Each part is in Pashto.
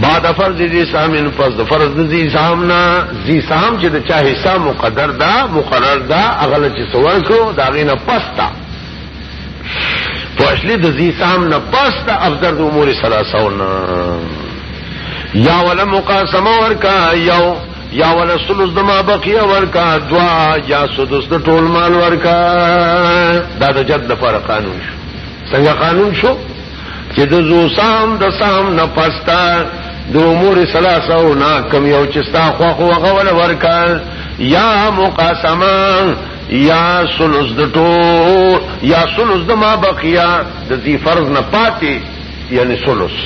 بعد فرض ذی سامن پس د فرض ذی سامنا ذی سام چې د چا حصہ مقدر دا مقرر دا اغل چې سوال کو دا غینه پستا فاشلی د ذی سام نه پستا افضل د امور ثلاثه یا ولا مقاسمه ورکا یو یا ولا سلس د ما بقیه ورکا دوا یا سدس د ټول مال ورکا دا د جد لپاره قانون شو څنګه قانون شو چې د زو سام د سام نه پستا د امور ثلاثه او نا کم یو چې ستا خو خو غول ورکا یا مقاسمه یا سلس د ټول یا سلس د ما بقیه د ذی فرض نه پاتې یعنی سلس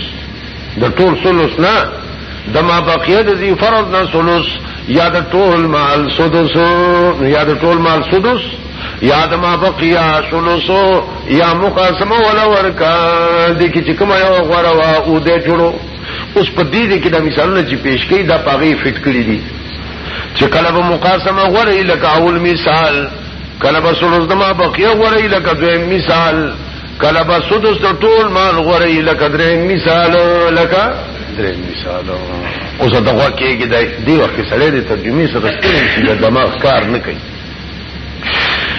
د ټول ثلث نه د ما بقیه د ذی فرض نه ثلث یا د ټول مال سدس یا د ټول مال سدس یا د ما بقیه ثلث یا مقاسمه ولا ورکا د کی چې کوم یو غره وا او د جوړو اوس په دې کې د مثالونو چې پیش کړي دا پاغي فټ کړی دي چې کله به مقاسمه غره لکه اول مثال کله به ثلث د ما بقیه غره لکه دویم مثال کله به سدس د ټول مال غوري لکه درې مثال لکه درې مثال اوس دا غوا کېږي د دې وخت سره د ترجمه سره ستړي شي د دماغ کار نه کوي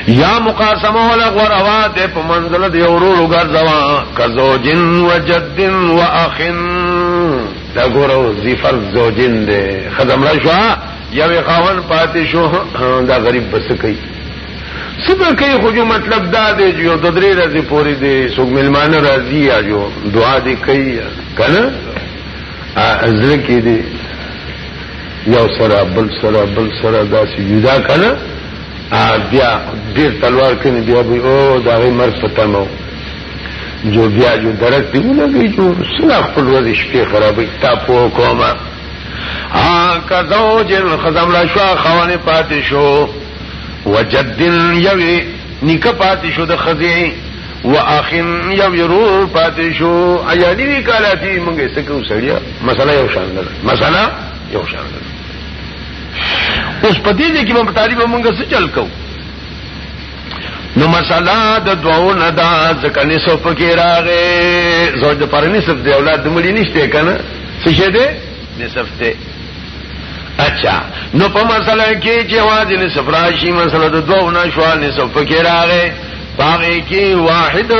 یا مقاسمه ولا غروا ده په منزله دی ورولو ګرځوا کزوجن وجدن واخن دا ګورو زفر زوجن ده خدام را شو یو خاون پاتې شو دا غریب بس کوي سبا کوي خو جو مطلب دا دی جو د درې ورځې پورې دی څوک ملمانه راځي یا جو دعا دی کوي کنه ازره کې دی یو سره بل سره بل سره داسې جدا کنه بیا ډیر تلوار کړي بیا به او دا غي مرګ پتا مو جو بیا جو درک دی ولګي جو سنا خپل ورځې شپې خرابې تا په کومه ها کزوج خزم لا شو خوانه پاتې شو وجد یوی نیکه پاتی شو د خزی و اخن یوی رور پاتی شو ایا نیوی کالا تی منگی سکو سڑیا مسئلہ یو شان لر مسئلہ یو شان لر اوس په دې دې کې په طالب مونږ څه چل کو نو مساله د دوو نه دا ځکه نه سو پکې راغې زوج د پرني سب دی اولاد مړي نشته کنه څه شه دې نسبته اچھا نو په مسله کې چې واځي نصف راشي مسله د دوه نه شو نصف کې راغې باغې کې واحد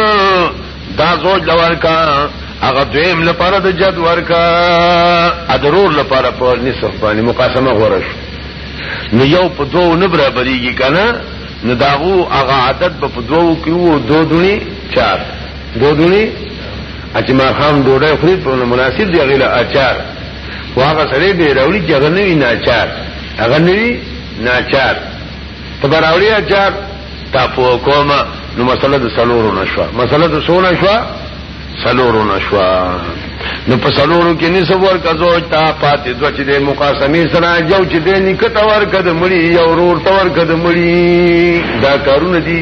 دا زوج لور کا هغه دویم لپاره د جد ورکا ادرور لپاره په نصف باندې مقاسمه غورش نو یو په دوه نه برابرېږي کنه نو داغو هغه عادت به په دوه کې وو دوه دونی چار دوه دونی اچما خام ډوډۍ خوري په مناسب دی غیله اچار واغه سړی به راوړي چې هغه نوی ناچار هغه نوی ناچار ته براوړي اچار تاسو کومه نو مسله د سلورو نشو مسله د سونه شو سلورو نشو نو په سلورو کې نه سوور کزو تا پاتې د چې د مقاسمه سره جو چې د نکته ور کده مړي یو ورور تور کده مړي دا کارونه دي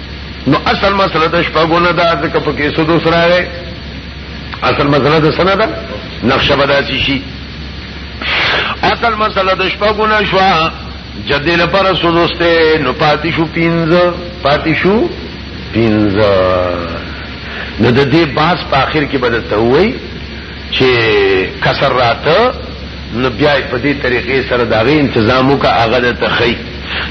نو اصل مسله د شپږو نه ده ځکه په کې سودو سره راغی اصل مسله د سنه ده نقشه بداسي شي اصل مسله د شپږو نه شو جدي لپاره سودو سته نو پاتې شو پینځه پاتې شو پینځه نو د دې باس په اخر کې بدته وای چی کسر راته نو بیا په دې طریقې سره دا غي تنظیم وکړه هغه د تخی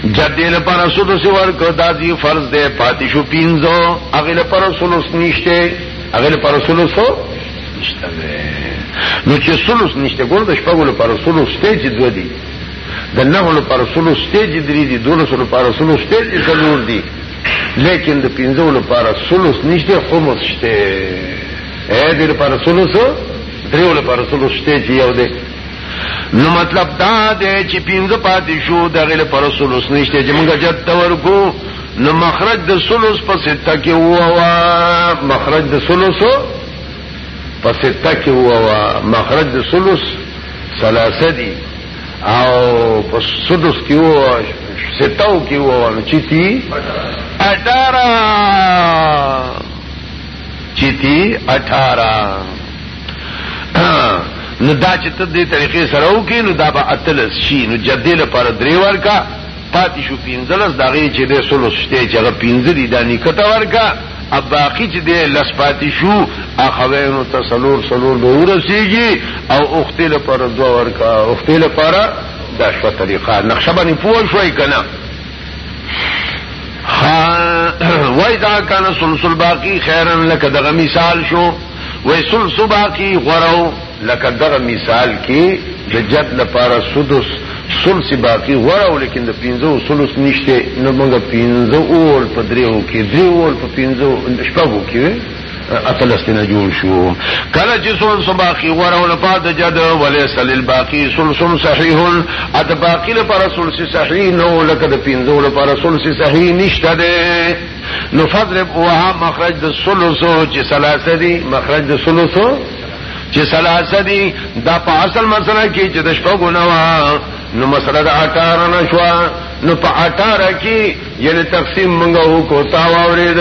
جد دې لپاره سودو سی ورکو دا دی فرض دی پاتې شو پینځو هغه لپاره سولوس نشته هغه لپاره سولوس نشته نو چې سولوس نشته ګور د شپږو لپاره سولوس ته چې دوه دي د نهو لپاره سولوس ته چې درې دي دولس لپاره سولوس ته چې څلور دي لیکن د پینځو لپاره سولوس نشته خمس شته اے دیر پر رسولو سو دریو لپاره رسولو شته چې یو دی نو مطلب دا دی چې پینځه پاتې شو دغه لپاره رسولو نشته چې موږ جد تور کو نو مخرج د سلوس په سته کې ووا مخرج د سلوسو په سته کې ووا مخرج د سلوس ثلاثه دي او په سدس کې ووا ستاو کې ووا نو چې تي 18 چیتی 18 نو دا چې ته دې طریقې سره وکې نو دا به اتلس شي نو جدې لپاره درې ورکا پاتې شو پنځلس دا غي چې دې سلو شته چې هغه پنځه دي دا نکته ورکا اب باقی چې دې لس پاتې شو اخوینو ته سلور سلور به ورسیږي او اختې لپاره دوه ورکا اختې لپاره دا شو طریقه نقشه باندې پوه شوي کنه وای دا کان سلسل باقی خیرن لکه دغه مثال شو وای سلسل باقی غرو لکه دغه مثال کې د جد لپاره سدس سلس باقی غرو لیکن د پینځو سلس نشته نو موږ پینځو اول په دریو کې دریو اول په پینځو شپږو کې اتلس نه جوړ شو کله چې سول صباخي ورونه پات جد ولې سلیل باقی سلسل صحیح ات باقی له پر سلسی صحیح نو لکه د پینځو له پر سلسی صحیح نشته ده نو فضرب وها مخرج د سلسو چې ثلاثه دي مخرج د سلسو چې ثلاثه دي دا په اصل مسله کې چې د شپږو نه نو مسله د 18 نه شو نو په 18 کې یعنی تقسیم منغو کو تا واورید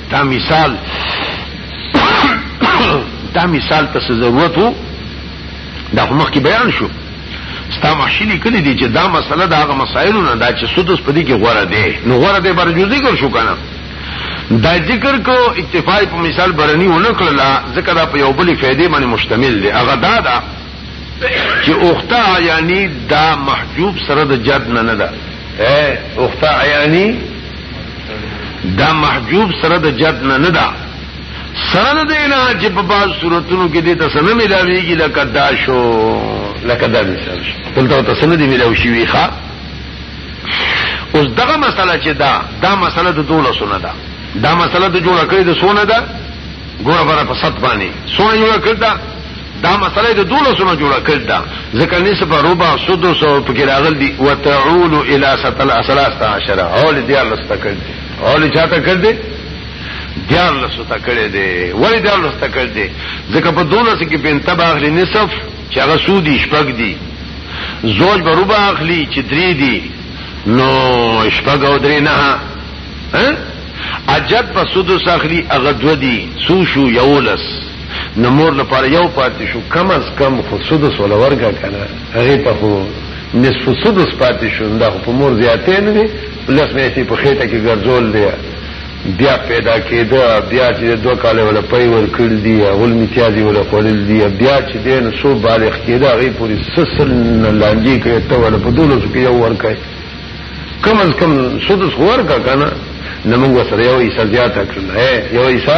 دا مثال دا مثال ته څه ضرورت وو دا خو مخکې بیان شو ستا محشي لیکلي دي چې دا مسله د هغه مسایلو نه ده چې سدس په دې کې غوره دی نو غوره دی بر جزي ګر شو کنه دا ذکر کو اکتفا په مثال برنی و نکړه ځکه دا په یو بل فائدې باندې مشتمل دی هغه دا دا چې اوخته یعنی دا محجوب سره د جد نه نه ده اے اخت عیانی دا محجوب سره د جد نه نه دا سره د نه چې په بعض صورتونو کې دې تاسو نه ملاويږي لکه دا شو لکه دا مثال شو دلته تاسو نه دی ملاوي شي ویخه اوس دغه مسله چې دا دا مسله د دوله سونه ده دا مسله د جوړ کړی د سونه ده ګوره بره په سط باندې سونه جوړ کړی دا دا مسله د دوله سونه جوړه کړ دا ځکه نسب ربع سدس او پکې راغل دي وتعول الى ستل اسلاس عشر اول دي الله ست کړ دي اول چاته کړ دي دي الله ست کړ دي ولې دي الله ست کړ دي ځکه په دوله کې په انتباه لري نسب چې هغه سودي شپږ دي زوج به ربع اخلي چې درې دي نو شپږ او درې نه ها اجد په سدس اخلي هغه دو دي سو شو یولس نو مور لپاره یو پاتې شو کم از کم خو سدس ولا ورګه کنه هغه ته خو نصف سدس پاتې شو دا خو په مور زیاتې نه دي لس میاشتې په خېټه کې ګرځول دی بیا پیدا کېده بیا چې دوه کاله ولا پي ور کړل دي غول میتیازي ولا خورل دي بیا چې دین سو بالغ کېده هغه پوری سسل لاندې کړه ته ولا په دولس کې یو ور کوي کم از کم سدس ورګه کنه نو موږ سره یو ایسا زیاته کړل یو ایسا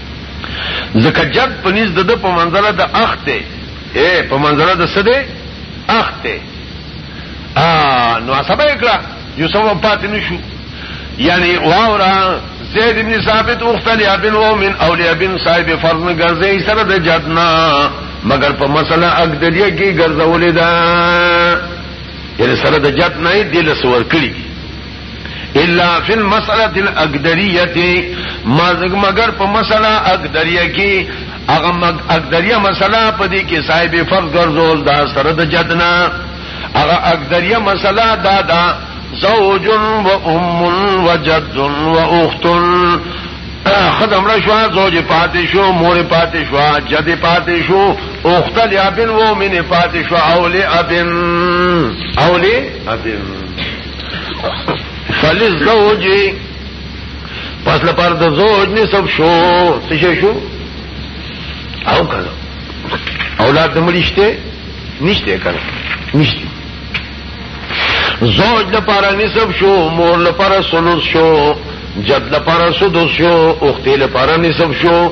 ځکه جد په نس د په منځله د اخت دی اے په منځله د سده اخت دی ا نو سبا کړه یو سم پاتې نشو یعنی واورا زید بن ثابت اختلی ابن و من اولیاء بن صاحب فرض نه ګرځي سره د جدنا مگر په مسله اقدریه کې ګرځولې ده یعنی سره د جد نه دی لسور کړی الا فی المساله الاقدریه مازګ مگر په مسله اقدریه کې هغه مګ اقدریه مسله په دې کې صاحب فرض ګرځول دا سره د جدنا هغه اقدریه مسله دا دا زوج و ام و جد و اخت خدم را شو زوج پاتې شو مور پاتې شو جد پاتې شو اخت لابن و من پاتې شو اولی ابن اولی ابن فلز زوجی پس لپاره د زوج نسب شو څه شو او کنه اولاد نمړشته نشته کنه نشته زوج لپاره نسب شو مور لپاره سلوس شو جد لپاره سدوس شو اختی لپاره نسب شو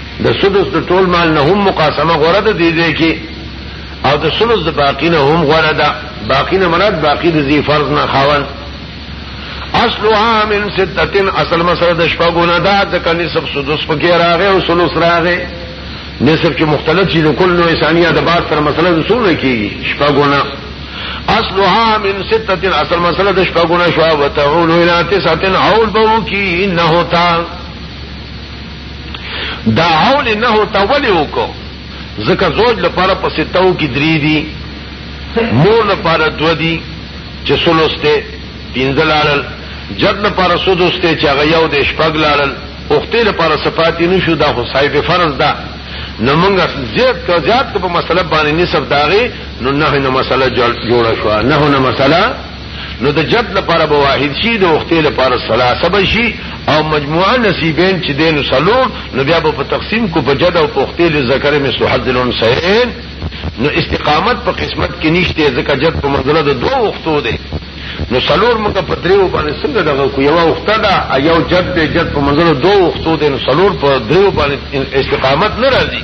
د سدس د ټول مال نه هم مقاسمه غوړه ده دی دی کې او د سدس د باقی نه هم غوړه ده باقی نه مراد باقی د زی فرض نه خاون اصلها من ستتن اصل مسله د شپږو نه ده د کني سب سدس پکې راغې او سلوس راغې نسب چې مختلف شي د کل نوې ثانیه د بعد سره مسله د سونه کېږي شپږو نه اصلها من ستتن اصل مسله د شپږو نه شو او تعول الى تسعتن عول بو کی انه تعال دا حول نه تا ولې وکړو ځکه زوج لپاره په ستو کې درې دي مور لپاره دو دي چې سلوسته پنځه لاړل جد لپاره سدوسته چې هغه یو د شپږ لاړل اوخته لپاره صفات نشو دا خو صاحب فرض ده نو موږ زیات کا زیات په مسله باندې نسب داغي نو نه نه مسله جوړه شو نه نه مسله نو د جد لپاره به واحد شي د اختې لپاره ثلاثه به شي او مجموعه نصیبین چې دین سلور نو بیا به په تقسیم کو په جد او په اختې لذکر مثل حظ الانثیین نو استقامت په قسمت کې نشته ځکه جد په منزله د دوه اختو دی نو سلور موږ په دریو باندې څنګه دغه کو یو اخته ده یو جد دی جد په منزله دوه اختو دی نو سلور په دریو باندې استقامت نه راځي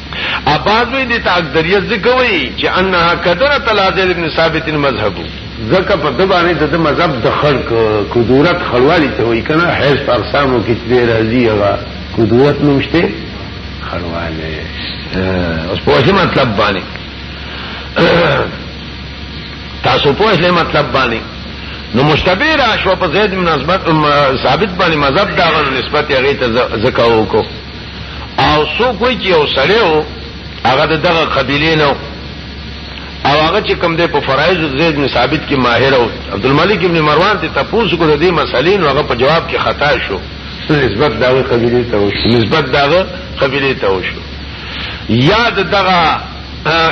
اباظوی دې ته اکثریت ذکر وی چې انها کثرت الازید ابن ثابت مذهب زکه په د باندې د مذهب د خلق کدورت خلوالي ته وی کنه حیث په اقسامو کې چې راځي هغه کدورت نوشته خلواله اوس په څه مطلب باندې تاسو په څه مطلب باندې نو مشتبه را شو په زید بن ثابت باندې مذهب دا نسبت هغه ته زکه وکړو او سو کوئی چې یو سړی و هغه د دغه قبیله نه او هغه چې کوم دی په فرایض زید بن ثابت کې ماهر او عبدالملک ابن مروان ته تاسو کو د دې مسلې نو هغه په جواب کې خطا شو نسبت داغه قبیله ته وشو نسبت داغه قبیله ته وشو یاد دغه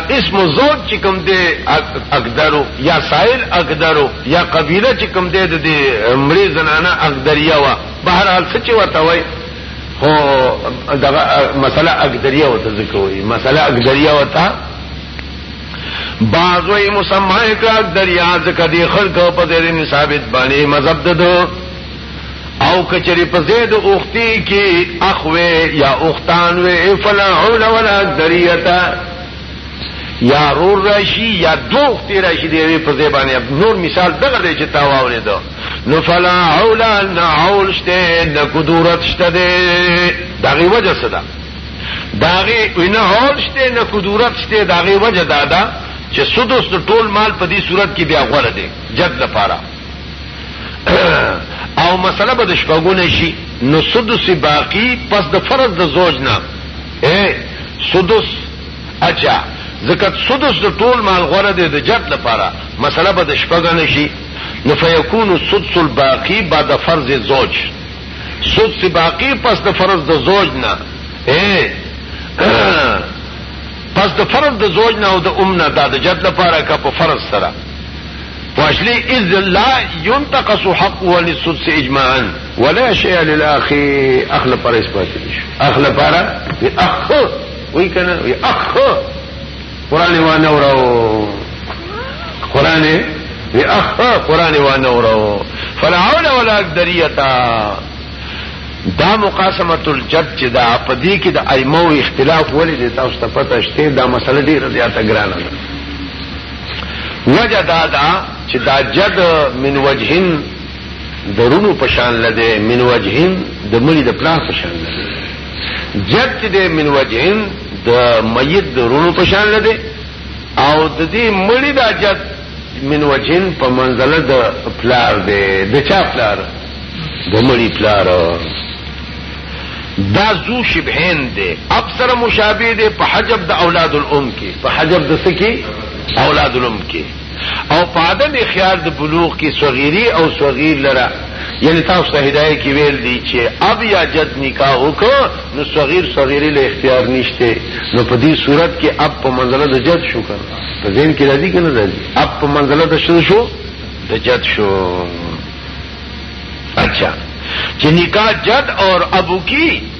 اسم زوج چې کوم دی اقدرو یا سائل اقدرو یا قبیله چې کوم دی د مړي زنانه اقدریه وا بهر حال څه چې وته وای هو دغه مسله اقدریه وته ذکر وي مسله اقدریه وته بعضوی مسمع کا دریا ځکه دی خلق په دې ثابت باندې مذهب ددو او کچری په زید اوختی کې اخوه یا اوختان و فلا حول ولا دریتا یا رور راشی یا دوختی راشی دی په زیبانه نور مثال دغه دی چې تاواولې دو نو فلا عولا نا عول شته نا قدورت شته ده داغی وجه صدا داغی وینا عول شته نا قدورت شته داغی وجه دادا چې سدس د ټول مال په دې صورت کې بیا غوړه ده جد لپاره او مسله به د شپګونه شي نو سدس باقی پس د فرض د زوج نه اے سدس اچھا زکات سدس د ټول مال غوړه ده د جد لپاره مسله به د شپګونه شي نو فیکون السدس الباقی بعد فرض زوج سدس باقی پس د فرض د زوج نه اے پس د فرض د زوج نه او د ام نه دا د جد لپاره کا په فرض سره واجلی اذ لا ينتقص حق ولي السدس اجماعا ولا شيء للاخ اخل پر اثبات اخل پر اخ وی کنه اخ قران وانه وراو قران وی اخ قران وانه وراو فرعون ولا دریتا دا مقاسمت الجد چې دا په دې کې د ائمه اختلاف ولې د تاسو ته پته شته دا مسله ډیره زیاته ګرانه ده وجه دا دا چې دا جد من وجهن درونو پشان لده من وجهن د مړي د پلاس پشان لده جد چې د من وجهین د میت د رونو په شان لده او د دې مړی دا جد من وجهین په منزله د پلار دی د چا پلار د مړی پلار دا زو شبهین دی اکثر مشابه دی په حجب د اولاد الام کې په حجب د سکی اولاد الام کې او په عدم خیال د بلوغ کې صغیری او صغیر لره یعنی تاسو ته هدايه کې ویل دي چې اب یا جد نکاح وکړه نو صغیر صغیری له اختیار نشته نو په دې صورت کې اب په منزله د جد شو کړه په ذهن کې راځي کنه راځي اب په منزله د شو شو د جد شو اچھا چې نکاح جد اور ابو کی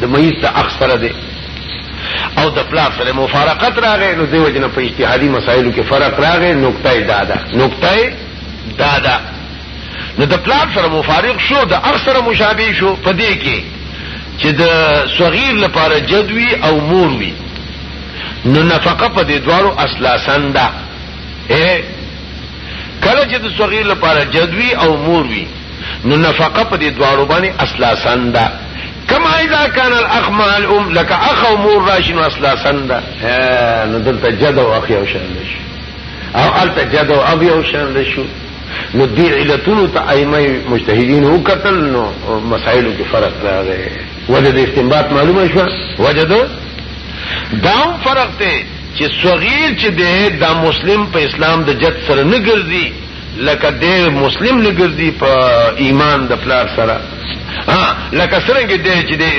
د مېز د اخ سره دی او د پلار سره مفارقت راغی نو دیو جن په اجتهادي مسایلو کې فرق راغی نقطه دادا نقطه دادا نو د پلار سره مفارق شو د اخ سره مشابه شو په دې کې چې د صغیر لپاره جدوی او مور وی نو نفقه په دې دوارو اسلاسن ده کله چې د صغیر لپاره جدوی او مور وی نو نفقه په دې دواړو باندې اصلا سنده کما اذا كان الاخ مع الام لك اخ او مور راشي نو اصلا سنده نو دلته جد او اخ یو شان شي او الته جد او اب یو شان شي نو دې علتونو ته ائمه مجتهدین وکتل نو مسائلو کې فرق راغی وجه د استنباط معلومه شو وجه د دام فرق ته چې صغیر چې د مسلم په اسلام د جد سره نه ګرځي لکه دی مسلم نه ګرځي په ایمان د پلار سره ها لکه څنګه دی چې دی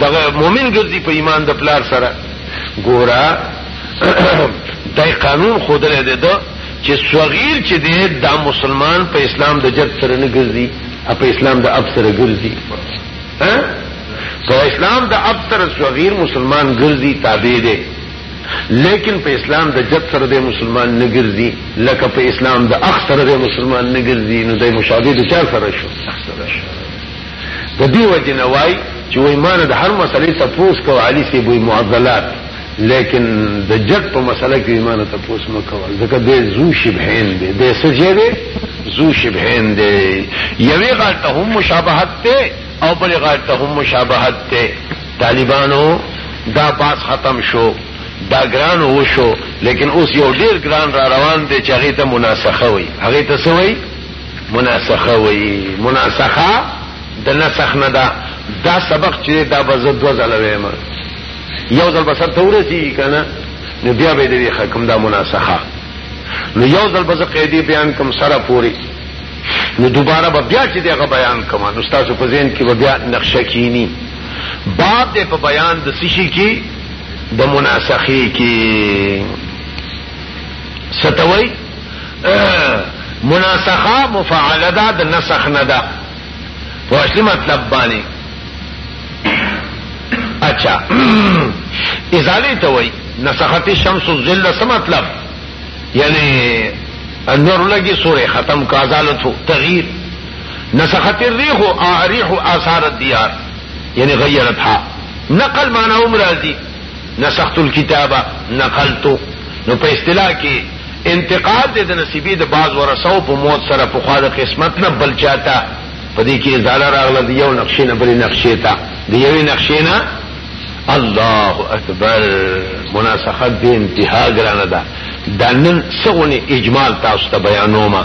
دغه مؤمن ګرځي په ایمان د پلار سره ګورا دای قانون خود لري دی دا چې صغیر چې دی دا مسلمان په اسلام د جد سره نه ګرځي په اسلام د اب سره ګرځي ها په اسلام د اب سره صغیر مسلمان ګرځي تابع دی لیکن په اسلام د جد سره د مسلمان نه ګرځي لکه په اسلام د اخ سره د مسلمان نه ګرځي نو د مشابه د چا سره شو د دې وجه نه وای چې وای مان د هر مسلې تپوس کو علي سي بو معضلات لیکن د جد په مسله کې ایمان ته پوس مو کول ځکه د زو شبهین دی د سجه دی زو شبهین دی یوې غلطه هم مشابهت ته او بلې غلطه هم مشابهت ته طالبانو دا باس ختم شو دا ګران وشو لیکن اوس یو ډیر ګران را روان دی چې هغه ته مناسخه وي هغه ته څه وي مناسخه وي مناسخه د نسخ نه دا دا سبق چې دا به زه دوه ځله وایم یو ځل به سر ته ورسېږي که نه نو بیا به یې د ویښه کوم دا مناسخه نو یو ځل به زه قیدې بیان کوم سره پورې نو دوباره به بیا چې دغه بیان کوم نو ستاسو په ذهن کې به بیا نقشه کینی باب دې په بیان د سشي کې د مناسخي کې ستوي مناسخه مفعله ده د نسخ نه ده په اصلي مطلب باندې اچھا ازاله ته وای نسخت الشمس الظل څه مطلب یعنی نور لګي سورې ختم کا ازالت تغییر نسخت الريح الريح آثار الديار یعنی غیرتها نقل معنا هم راځي نسخت الكتابه نقلتو نو په اصطلاح کې انتقال د نصیبې د باز ورسو په موت سره په خوا د قسمت نه بل چاته په دې کې ازاله راغله د یو نقشې نه بلې نقشې ته د یوې نقشې نه الله اکبر مناسخت به انتها ګرانه ده دا نن څغونې اجمال تاسو ته بیانومه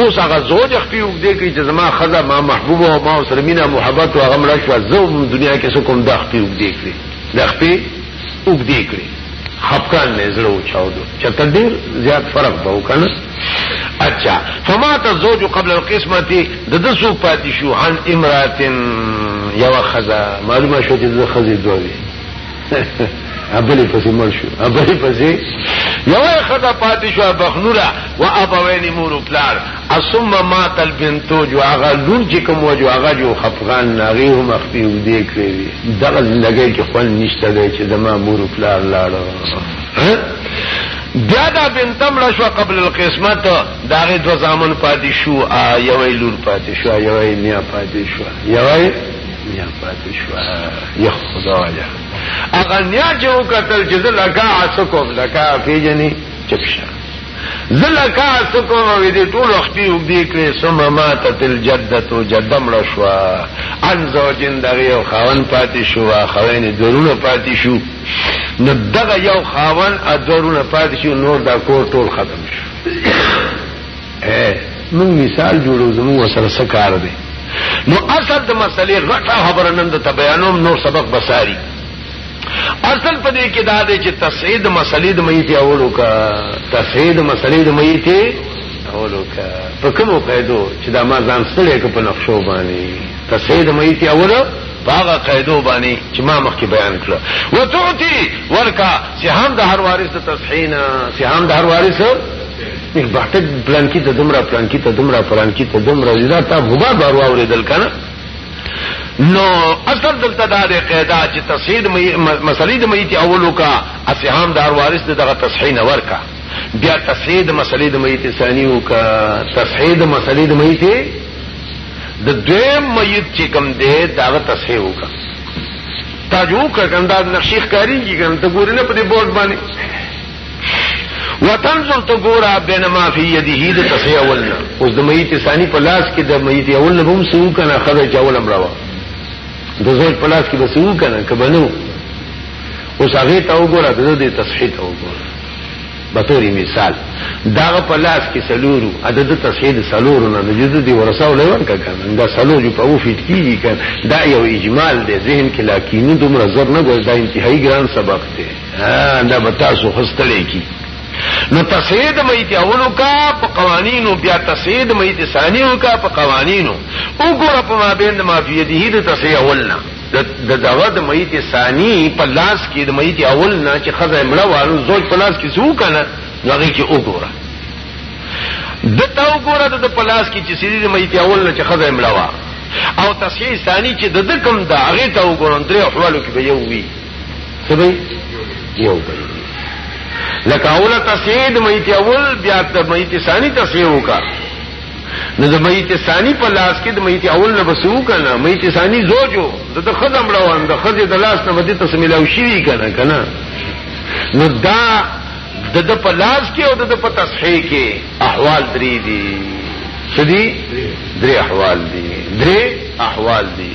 اوس هغه زوج خپل وګدې کوي چې زما خزه ما محبوب او ما سره مینا محبت او هغه مړه شو زه دنیا کې څه کوم د خپل وګدې کوي د خپل وګدې کوي خفقان نه زړه وچاودو چې تر ډیر زیات فرق به وکړ اچھا فما تزوج قبل القسمه د د سو پاتې شو عن امراتن یو خزه معلومه شو چې د خزه دوی ابلی پسې مړ شو ابلی پسې یو خدا پاتې شو بخنورا و ابوین مور پلار اسم ما تل بنتو جو هغه لور چې کوم وجو هغه جو خفغان ناغي هم خپل دې کړی دغه لګي چې خپل نشته دی چې زما مور پلار لاړو بیا دا بنتم رشو قبل القسمت داغه دو زامن پاتې شو یوې لور پاتې شو یوې نیا پاتې شو یوې نیا پاتې شو یا خدایا هغه نیا چې وکتل چې زه لکه عصو کوم لکه پیجنې چپ شه زه لکه عصو کوم او دې ټول وخت یو دې کړې سم ماته تل جدته جدم را شو ان زوجین دغه یو خاون پاتې شو خاون درونه پاتې شو نو دغه یو خاون ا درونه پاتې شو نور دا کور ټول ختم شو مونږ مثال جوړو زموږ سره سکار دی نو اصل د مسلې غټه خبره نن د بیانوم نور سبق بساري اصل په دې کې دا دی چې تسعید مسلې د میت اولو کا تسعید مسلې د میت اولو کا په کومو قیدو چې دا ما ځان سره کې په نقشو باندې تسعید میت اولو باغه قیدو باندې چې ما مخکې بیان کړ وتعتی ورکا سهام د هر وارث تصحینا سهام د هر وارث یک بحته پلانکی ته دمرا پلانکی ته دمرا پلانکی ته دمرا دا تا هما بارو اوریدل کنه نو اصل دلته دا د قاعده چې تصحیح مسلې د میت اولو کا اسهام دار وارث دغه تصحیح نه ورکا بیا تصحیح د مسلې د میت ثانی وکا تصحیح د مسلې د میت د دویم میت چې کوم دی دغه تصحیح وکا تاجو کا کنده نقشې ښکاری کی کنده ګورنه په دې بورډ باندې وتنظر تو ګورا بین ما فی یده د تصحیح اولنا اوس د میت ثانی په لاس کې د میت اولنا هم سو کنه خدای جوول امروا د زوج په لاس کې به سو کنه کبنو اوس هغه ته وګوره د دې تصحیح ته وګوره بطوری مثال داغه په لاس کې سلورو عدد تصحیح د سلورو نه د جدو دی ورساو لور کا کنه دا سلور جو په او فیټ کیږي کنه دا یو اجمال دی ذهن کې لاکینو دومره زر نه ګوز دا انتهایی ګران سبق دی ها دا به تاسو خستلې کی نو تسید میت اولو کا په قوانینو بیا تسید میت ثانیو کا په قوانینو وګوره په ما بین ما فی دی د تسید اولنا د دغه د میت ثانی په لاس کې د میت اولنا چې خزه مړه والو زوج په لاس کې سو کنه هغه کې وګوره د تا وګوره د په لاس کې چې سړي د میت اولنا چې خزه مړه وا او تسید ثانی چې د دکم دا هغه ته وګورم درې حوالو کې به یو وی سبي یو بل لکه اوله تسید میت اول بیا ته میت ثانی تسیه وکا نو د میت ثانی په لاس کې د میت اول نه بسو کنه میت ثانی زوجو د خدام روان د خځه د لاس نه بده تسمیلاو شي کنه کنه نو دا د د په لاس کې او د د په تصحیح کې احوال درې دي سدي درې احوال دي درې احوال دي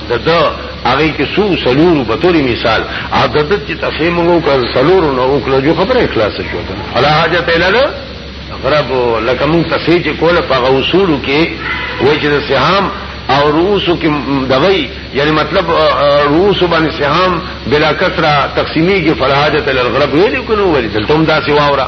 د ده هغې کې څو څلورو په طورې مثال او د ده چې تفهیم وکړ څلورو نه وکړه جو خبره خلاصه شوه که نه فلا حاجت یې لرله غرب لکه مونږ تصحیح چې کوله په هغه اصولو کې وایي چې د سهام او رؤوسو کې دغی یعنی مطلب رؤوسو باندې سهام بلا کثره تقسیمیږي فلا حاجت للغرب ویلو کنو ویل دلته هم داسې واوره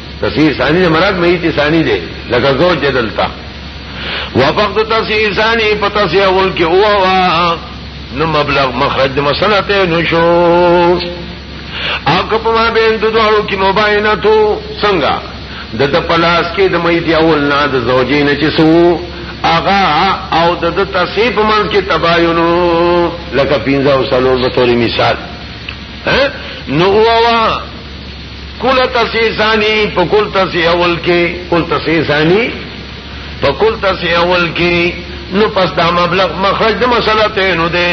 تصویر ثانی نے مراد میت ثانی دے لگا زو جدل تا وفق تو تصویر ثانی پتا سی اول کے او ہوا نو مبلغ مخرج مسلط نشو آکا پما بین دو دوارو کی مبائنہ تو سنگا د د پلاس کې د مې دی اول نه د زوجین چې سو اغا او د د تصیب منځ کې تباینو لکه پینځه او سلور به توري مثال نو هوا کل تسی ثانی په کل تسی اول کې کل تسی ثانی په کل تسی اول کې نو پس دا مبلغ مخرج د مسله ته نو دی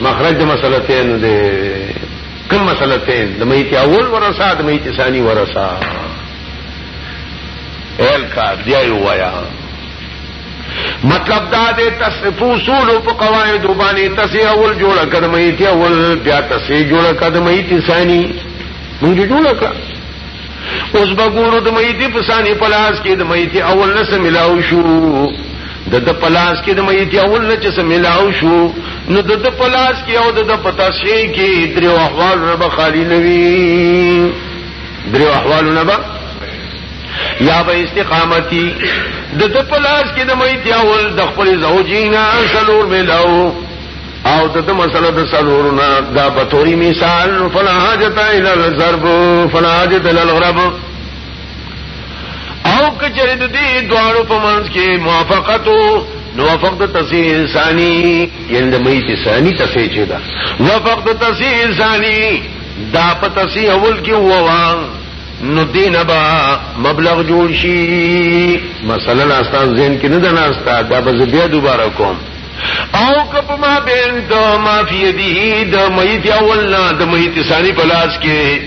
مخرج د مسله ته نو دی کوم مسله ته د میت اول ورثه د میت ثانی ورثه ال کار دی وایا مطلب دا دے تصفو سولو پا قواعد بانی تسی اول جوڑا کدمئی تی اول بیا تسی جوڑا کدمئی تی ثانی منجو جوڑا کرا اوس بګورو د مې دې پسانی پلاس کې د مې دې اول نه سم ملاو شو د د پلاس کې د مې دې اول نه چې سم ملاو شو نو د د پلاس کې او د د پتا شي کې درې احوال رب خالی نوي درې احوال نه یا به استقامتی د د پلاس کې د مې تیاول د خپل زوجینا سلور ملاو او د د مسله د سلورنا دا په توري مثال فلا حاجت الى الضرب فلا حاجت الى الغرب او کچره د دې دوارو په منځ کې موافقتو نو وفق د تصحیح انسانی یعنی د مې انسانی تصحیح چي دا وفق د تصحیح انسانی دا په تصحیح اول کې ووان نو دین با مبلغ جوړ شي مثلا استاد زین کې نه ده نه استاد دا به بیا دوباره کوم او کپ ما بین د ما فی دی د میت اول نه د میت ثانی پلاس کې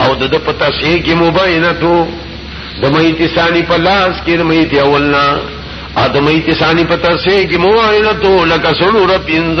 او د د پتا سی کې مبینه تو د میت ثانی پلاس کې د میت اول نه ادمه ثانی پتا سی کې مبینه تو لکه سلو رپینځ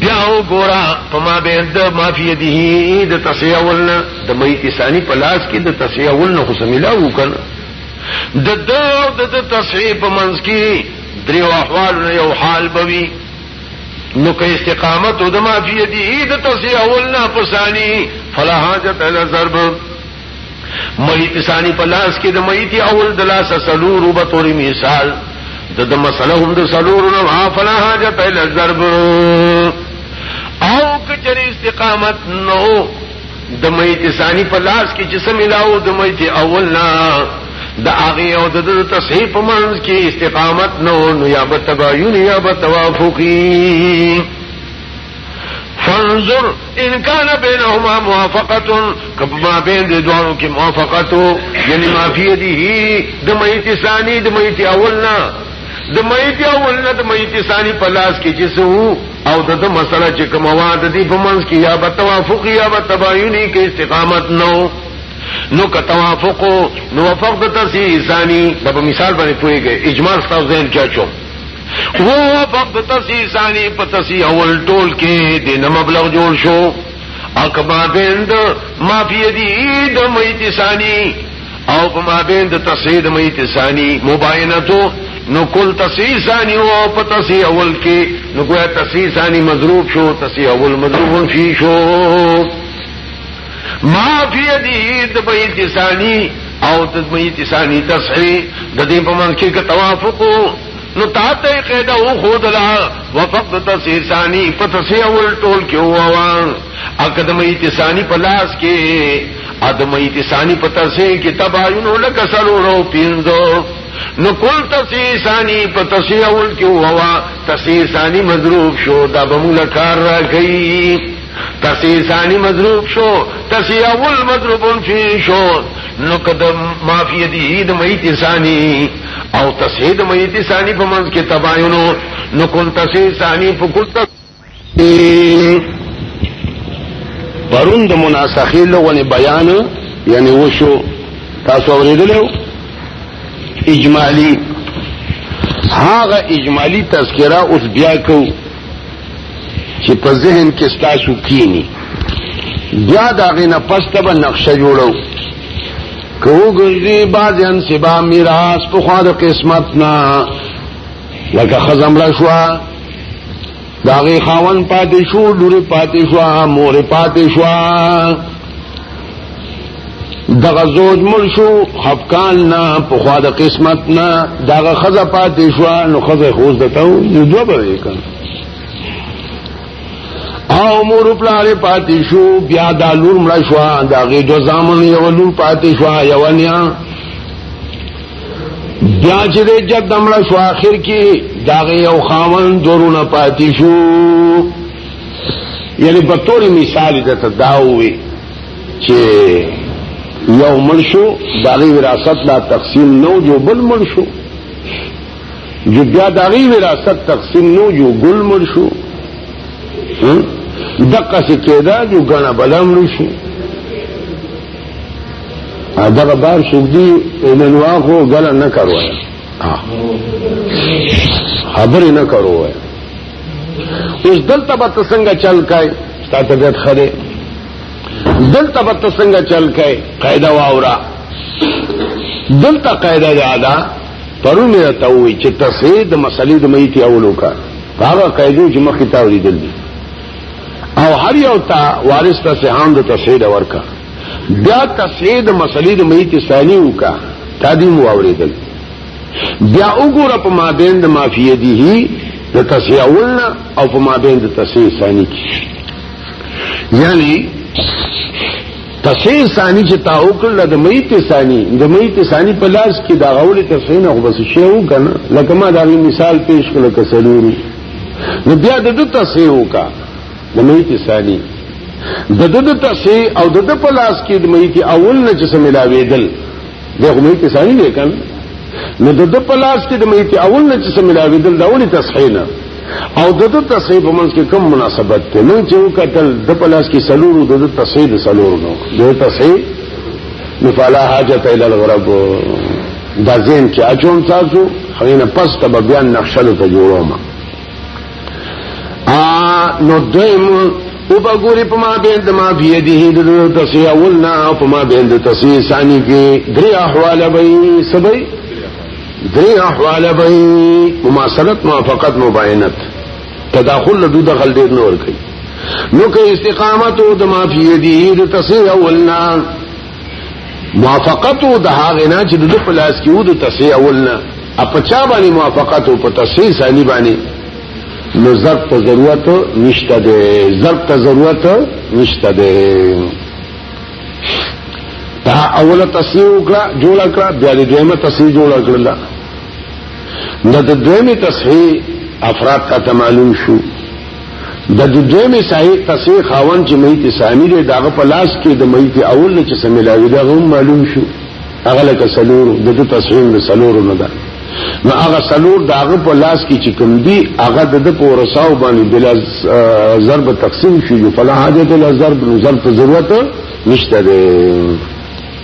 بیا وګورا فما بین د مافیه دی د تصیه ولنا د میت ثانی په لاس کې د تصیه ولنا خو سمیلا وکنه د د او د د تصحیح په منځ کې دریو احوال نه یو حال بوي نو که استقامت او د معافیت دي د تصحیح اول نه پسانی فلا حاجت الا ضرب ميت ثاني په لاس کې د ميت اول د لاس سلور وب توري مثال د د مسله هم د سلور نه عافنا حاجت ال ضرب او کچري استقامت نو د ميت ثاني په لاس کې چې سم ملاو د ميت اول نه د هغه او د تصحیح په منځ کې استقامت نو نو یا بتباین یا بتوافقی فانظر ان کان بینهما موافقه کما بین د دوانو کې موافقتو یعنی معافیه دي د میت ثانی د میت اولنا د میت اولنا د میت ثانی په لاس کې چې سو او د د مسله چې کوم واد دي په منځ کې یا به توافق یا به تباینی کې استقامت نو نو که توافق نو وفق د تسی ثانی د مثال باندې پويږي اجماع ستاسو ذهن کې اچوم هو باب تسی ثانی په تسی اول ټول کې د نه مبلغ جوړ شو اکما بند ما فی دی د میت ثانی او په ما بند تسی د میت ثانی مباینه تو نو کل تسی ثانی او په تسی اول کې نو ګویا تسی ثانی مضروب شو تسی اول مضروب فی شو ما فی دی د میت ثانی او د میت ثانی تصحیح د دې په منځ کې توافق نو تا ته قاعده او خودلا وفق تفسیر ثانی په تفسیر اول ټول کې ووان اقدم ایتسانی په لاس کې ادم ایتسانی په تفسیر کې تباین لک سلورو پینځو نو کل تفسیر ثانی په تفسیر اول کې ووا تفسیر ثانی مضروب شو دا بمول کار راغی تفسیر ثانی مضروب شو تفسیر اول مضروب فی شو نو قدم معافی دی د میت ثانی او تفسیر د میت ثانی په منځ کې تباینو نو کول تفسیر ثانی په کول پرون د مناسخی لغونه بیان یعنی وشو تاسو اوریدلو اجمالی هاغه اجمالی تذکرہ اوس بیا کوو چې په ذهن کې ستاسو کینی بیا دا غینه پس ته به نقشه جوړو کو ګرځي باز ان سبا میراث په خوا د قسمت نه لکه خزمړه شو داغه خاون پاتې شو لوري پاتې شو مور پاتې شو دغه زوج مړ شو خفقان نه په خوا د قسمت نه دغه خزه پاتې شو نو خزه خوز دتاو نو دوه به وکړ او مور پلار پاتې شو بیا دا لور مړ شو دا غي دو زامن یو لور پاتې شو یو نیا بیا چې د جد مړ شو اخر کې دا غي یو خاون دورونه پاتې شو یعنی په تور مثال د تداوي چې یو مړ شو د هغې وراثت لا تقسیم نه و جو بل مړ شو جو بیا د هغې وراثت تقسیم نه و جو ګل مړ شو دقسې کېده جو ګڼه بله مړ شو دغه بار څوک دي نن واخو ګله نه کروه خبرې نه کروه اوس دلته به څنګه چل کای ستا طبیعت خره دلته به څنګه چل کای قاعده واورا دلته قاعده یادا پرونه ته وی چې تفسیر د مسلې د مېتی اولو کا هغه قاعده چې مخې تا ولیدل دي او هر یو تا وارث ته سهام د تفسیر ورکا بیا تفسیر د مسلې د مېتی ثاني وکا تا دې مو اوریدل بیا وګوره په مابین د مافیه دی د تصحیح اولنا او په مابین د تصحیح ثانی کی یعنی تصحیح ثانی چې تا وکړل د میت ثانی د میت ثانی په لاس کې دا غول تصحیح نه بس شی وکنه لکه ما دا مثال پیش کړل کسلوري نو بیا د تصحیح وکا د میت ثانی د د تصحیح او د د په لاس کې د میت اول نه چې سملاویدل دا کومه کې ثاني نه کان نو د د پلاس کې د میت اول نه چې سملاوي دل دا ولې تصحیح نه او د د تصحیح په منځ کې کوم مناسبت ته نو چې وکتل د پلاس کې سلورو د د تصحیح د سلورو نو د تصحیح نو فلا حاجت الى الغرب دا زین چې اچوم تاسو خو نه پس ته بیان نقشه له جوړوم ا نو دیم او بګوري په ما بیند ما بيدی د تسی اولنا په ما بیند تسی ثانی کې درې احوال به سبي درې احوال به مماثلت موافقت مباینت تداخل دو دخل دې نور کوي نو که استقامت او د ما بيدی د تسی اولنا موافقت او د هغه نه چې د پلاس کې ودو تصحیح اولنا اپ چا باندې موافقت او په تصحیح ثاني باندې نو ضرب ته ضرورت نشته ده ضرب ته ضرورت نشته ده دا اوله تصحیح وکړه جوړ کړه بیا د دویمه تصحیح جوړ کړل نو د دویمه تصحیح افراد ته معلوم شو د دویمې سایه تسې خاون چې میت ثانی دی داغه په لاس کې د میت اول نه چې سملاوي دا هم معلوم شو هغه لکه سلور د دې تصمیم د سلور نه ده نو هغه سلور داغه په لاس کې چې کوم دی هغه د د پورساو باندې بلا ضرب تقسیم شو فلا حاجت له ضرب ضرب ضرورت نشته دی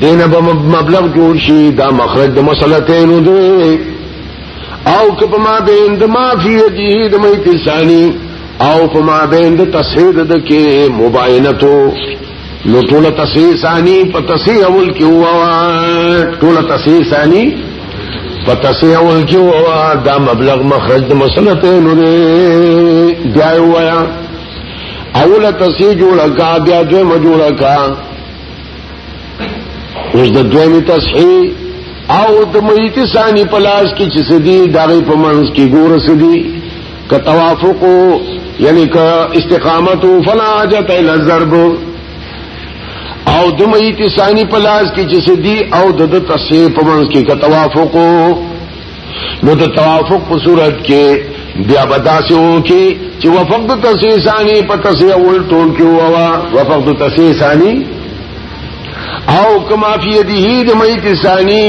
دینه به مبلغ جوړ شي دا مخرج د مسلتین دی او که په ما بین د معافی دی د میت ثانی او په ما بین د تصحیح د کې مباینتو نو ټول تصحیح ثانی په تصحیح اول کې هوا ټول تصحیح ثانی په تصحیح اول کې هوا دا مبلغ مخرج د مسلتین دی بیا وایا اوله تصحیح جوړه کا بیا دوه جوړه کا اوس د دویمې تصحیح او د میت ثانی په لاس کې چې سدي دغه په منځ کې ګور سدي ک توافق یعنی ک استقامت فلا حاجت الى الضرب او د میت ثانی په لاس کې چې سدي او د تصحیح په منځ کې ک توافق نو د توافق په صورت کې بیا بداسې وو کې چې وفق د تسیه ثانی په تسیه اول ټول کې ووا وفق د تسیه ثانی او کما فی یده د میت ثانی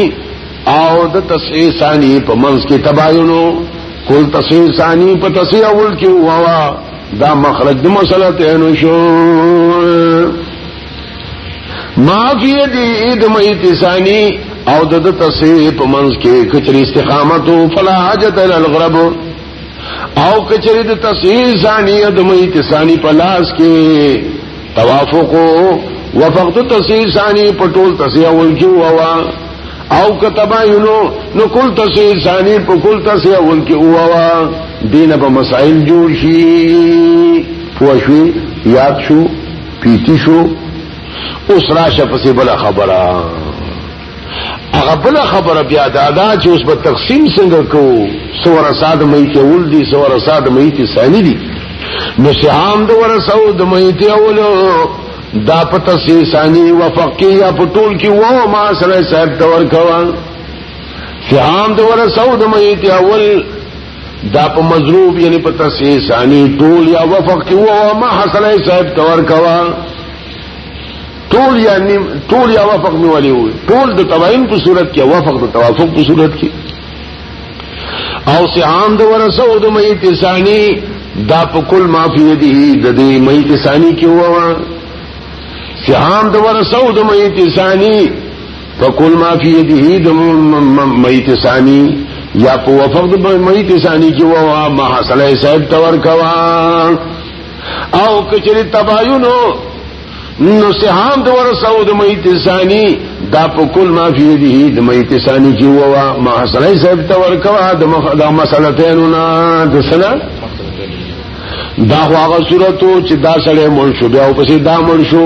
او د تسیه ثانی په منځ کې تباینو کول تسیه ثانی په تسیه اول کې ووا دا مخرج د مسله ته نشو معافی دی د میت ثانی او د تصحیح په منځ کې کچری استقامت او فلا حاجت للغرب او کچری د تصحیح ثانی د میت ثانی په لاس کې توافق او فقط تصحیح ثانی په ټول تصحیح اول کې هوا او کتبا یونو نو کل تصحیح ثانی په کل تصحیح اول کې هوا دینه په مسائل جوړ شي پوښوي یاد شو پیتی شو اوس راشه پسې بل خبره هغه بل خبره بیا دا دا چې اوس په تقسیم څنګه کو سور ساد مې کې ول دي سور ساد مې کې ثاني دي نو سهام د ورسو د مې ته اولو دا په تفسیر ثاني وفقي یا په ټول کې و ما سره صاحب تور کوان سهام د ورسو د مې ته اول دا په مضروب یعنی په تسعی ثانی ټول یا وفق کی وو ما حسن صاحب تور کوا ټول یا نیم ټول یا وفق می ولی وو ټول د تباین په صورت کې وفق د توافق په صورت کې او سعام د ورسو د میت ثانی دا په کل معافی دی د دې میت ثانی کې وو سعام د ورسو د میت ثانی فکل ما فی یده د میت ثانی یا په وفق د میت ثانی کې ووا ما حسله صاحب تور کوا او کچری تبایونو نو سهام د ورسو د میت ثانی دا په کل ما فی یده د میت ثانی کې ووا ما حسله صاحب تور کوا د مخ د مسلتینو نه د سنا دا هغه صورتو چې دا سره مړ شو بیا پسې دا مړ شو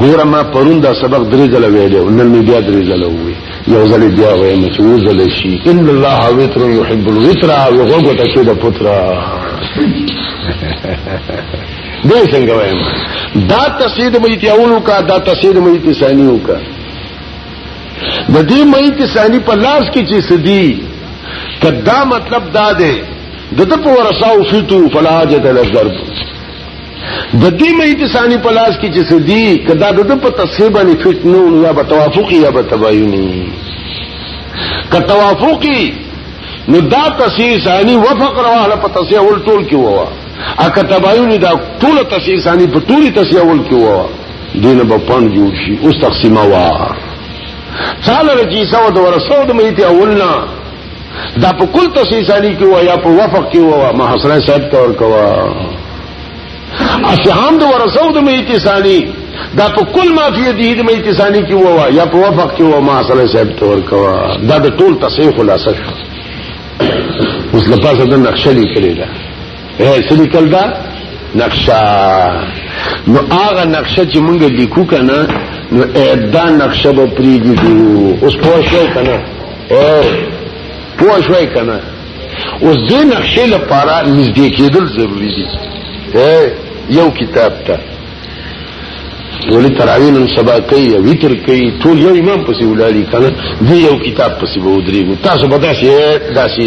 ګوره ما پرون دا سبق درې ځله ویلی او نن مې بیا درې ځله ووی یو ځل بیا وایم چې اووه ځله شي ان الله وتر یحب الوتر او غوږ ته شي د پتر دې څنګه وایم دا تسید میت اولو کا دا تسید میت ثانیو کا د دې میت ثانی په لاس کې چې سدي کدا مطلب دا دی د په ورثه او فیتو فلا جدل ضرب د دې مې انتسانی په لاس کې چې سدي کدا د په تصحیح باندې فټ نو یا به توافق یا به تباینی که توافقی نو دا تصحیح ثانی وفق رواله په تصحیح ول ټول کې ووا اکه تباینی دا ټول تصحیح ثانی په ټولي تصحیح ول کې ووا دینه په پن جوړ شي اوس تقسیمه وا چاله رجیسه و د ورسو د مې ته اولنا دا په کل تفصیل سالی کې و یا په وفق کې و ما حسن صاحب تور کوا اسهام د ورثو د میت سالی دا په کل مافیه دي د میت سالی کې و یا په وفق کې و ما حسن صاحب تور کوا دا د ټول تصحیح خلاصه شو اوس لپاره د نقشه لیکلې ده اے سلی کل دا نقشه نو هغه نقشه چې مونږ لیکو کنه نو ادا نقشه به پریږدو اوس پوه شو کنه پوه شوي که نه اوس دې نقشې لپاره نږدې کېدل ضروري دي یو کتاب ته ولی تراوی نن سبا کوي ویتر کوي ټول یو امام پسې ولاړي کنه دی یو کتاب پسې به ودرېږو تاسو به داسې داسې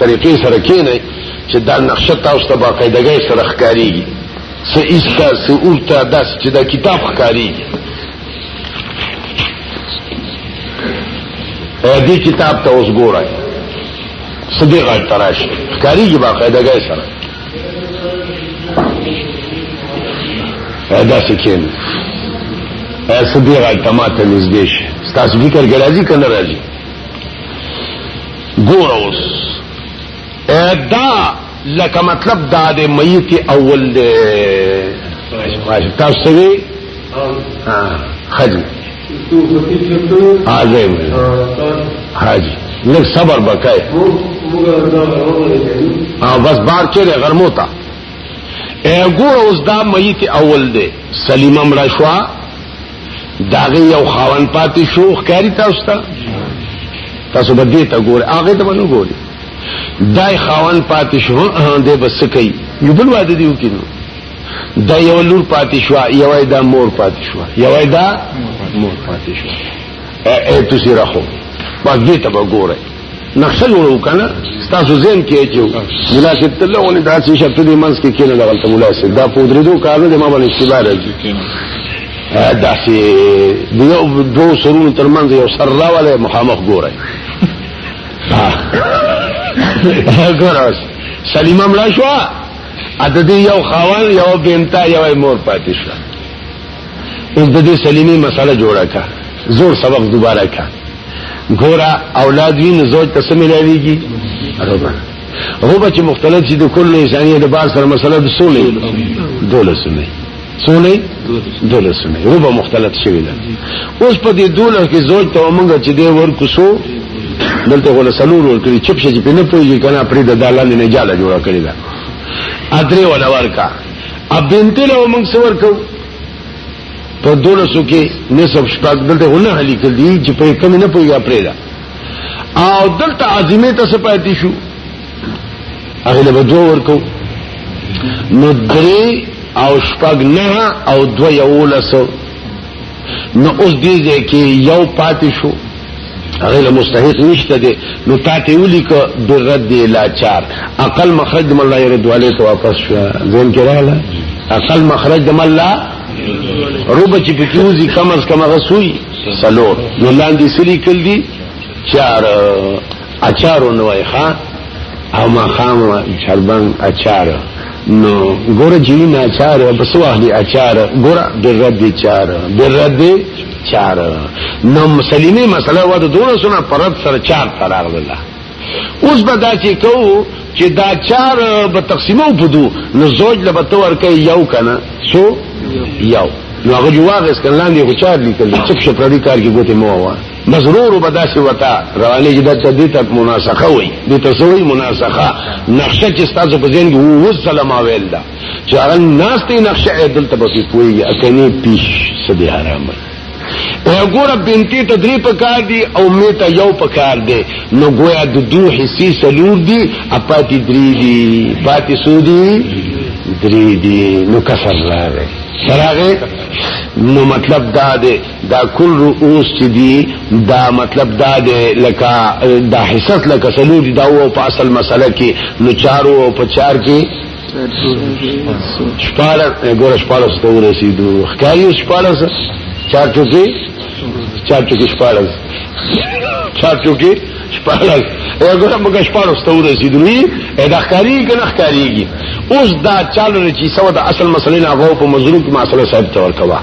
طریقې سره کېنئ چې دا نقشه تاسو ته باقاعدګۍ سره ښکارېږي څه ایسته څه اورته داسې چې دا کتاب ښکارېږي دی کتاب ته اوس ګورای صدیق غټ تراش کاری جی باقاعده گئے سره ادا سکین صدیق غټ تماته نږدې شي تاسو فکر ګرځي کنه راځي ګور اوس ادا لکه مطلب دا د میت اول دی تاسو وی ها خدي حاضر حاجی لږ صبر وکای او بس بار چیرې غرمو تا اے ګور اوس دا میت اول دی سلیم امر شوا داغه یو خاون پاتې شو خکاری تاسو ته تاسو به دې ته ګور هغه ته ونه ګوري دای خاون پاتې شو دې بس کوي یو بل واده دی وکینو دا یو لور پاتې شو یو دا مور پاتې شو یو دا مور پاتې شو اے تاسو راخو ما دې ته وګوره نقشه جوړو کنه تاسو زین کې چې مولا چې تل ونه داسې شرط دې منځ کې کېنه دغلت مولا چې دا پودرې دوه کار دې ما باندې اشتباه راځي داسې دیو دو سرونو ترمنځ یو سر راواله مخامخ ګوره ګوروس سلیمه مړه شو ا د دې یو خاوان یو بنتا یو مور پاتې شو اوس د دې سلیمه مسله جوړه کا زور سبق دوباره کا ګورا اولاد وین زوج ته سم لويږي روبا روبا چې مختلف چې د کل انساني د بار سره مسله د سولې دوله سمه څونه دولس نه ربع مختلف شوی ده اوس په دې دولس کې زوج ته موږ چې دی ورکو سو دلته ولا سلور ورکړي چپ شي په نه پويږي کنه پرې د دالان نه جاله جوړه کړی دا ادري ولا ورکا ا بنت له موږ سور کو په دولسو کې نسب شپږ دلته ونه هلي کړی چې په کم نه پويږي پرې دا او دلته عظیمه ته سپاتې شو هغه له بدو ورکو نو درې او شپږ نه او دو یو لسو نو اوس دې ځای کې یو پاتې شو هغه له مستحق نشته دي نو تا ته ولي کو برد دی لاچار عقل مخرج د الله يرد عليه ته واپس شو زم کې رااله عقل مخرج د الله روب چې پکوزي کم از کم غسوي سلور نو لاندې سری کل دي چار اچار ونوای ښا او ما خام چربن اچار نو ګور جی نه اچار په سو اهلی اچار ګور د رد چار د رد چار نو مسلمه مسله و د دوه سونه پرد سره چار تراغ الله اوس به دا چې کو چې دا چار به تقسیمو پدو نو زوج لبه تور کوي یو کنه سو یو نو هغه جواغ اس کلاندې غچار لیکل چې څه پر دې کار کې ګوتې مو واه مزرور به داسې وتا روانېږي دا چې دې ته مناسخه وایي دې ته څه وایي مناسخه نقشه چې ستاسو په ذهن کې اووه ځله ما ویل ده چې هغه ناستې نقشه یې دلته پسې پوهېږي اکنې پیش څه دی حرامه ګوره بنتی ته درې په کار دي او مې ته یو په کار دی نو ګویا د دو حصې څلور دي اپاتې درې دي پاتې څو دي درې دي نو کسر راغی سراغه نو مطلب دا دی دا کل رؤوس چې دی دا مطلب دا دی لکه دا حصص لکه سلو دی دا و په اصل مسله کې نو چارو او په چار کې شپاره ګوره شپاره ته ورسېدو ښکاری شپاره چار چوکي چار چوکي شپاره چار چوکي شپاړل یا ګوره موږ شپاړو ستو رسیدلی اې د ښکاری کې نه ښکاریږي اوس دا چالو چې سو د اصل مسلې نه غو په مزرو کې مسله صاحب ته ورکوا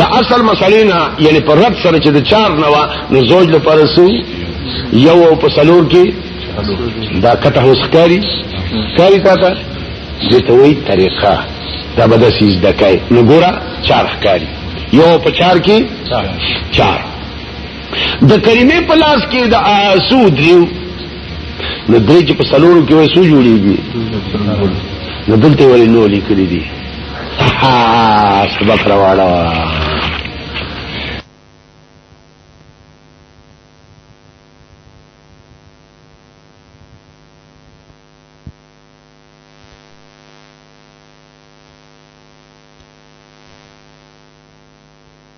د اصل مسلې نه یعنی پر رد سره چې د چار نه وا نو زوج له پرسو یو او په سلور کې دا کته اوس ښکاری ښکاری تا ته دې ته وایي طریقه دا به د سیز دکای نو ګوره چار ښکاری یو په چار کې چار د کریمه په لاس کې د آسو دیو نو درې چې په سلورو کې وای سو جوړیږي نو دلته ولې نو لیکلې دي ها سبق راواړه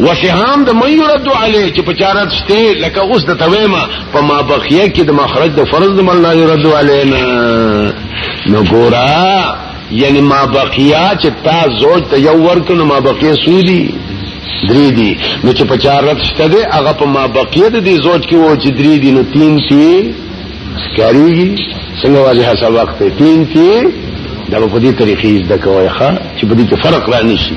وسهام د من يرد عليه چې په چارت شته لکه اوس د تویما په ما بقیه کې د مخرج د فرض د من لا يرد علينا نو ګورا یعنی ما بقیه چې تا زوج ته یو ورکو نو ما بقیه سودی درې دي نو چې په چارت شته دی هغه په ما بقیه د دې زوج کې و چې درې دي نو تین تی کاریږي څنګه واځي حساب وخت تین تی دا په دې طریقې زده کوي ښا چې په دې کې فرق را نشي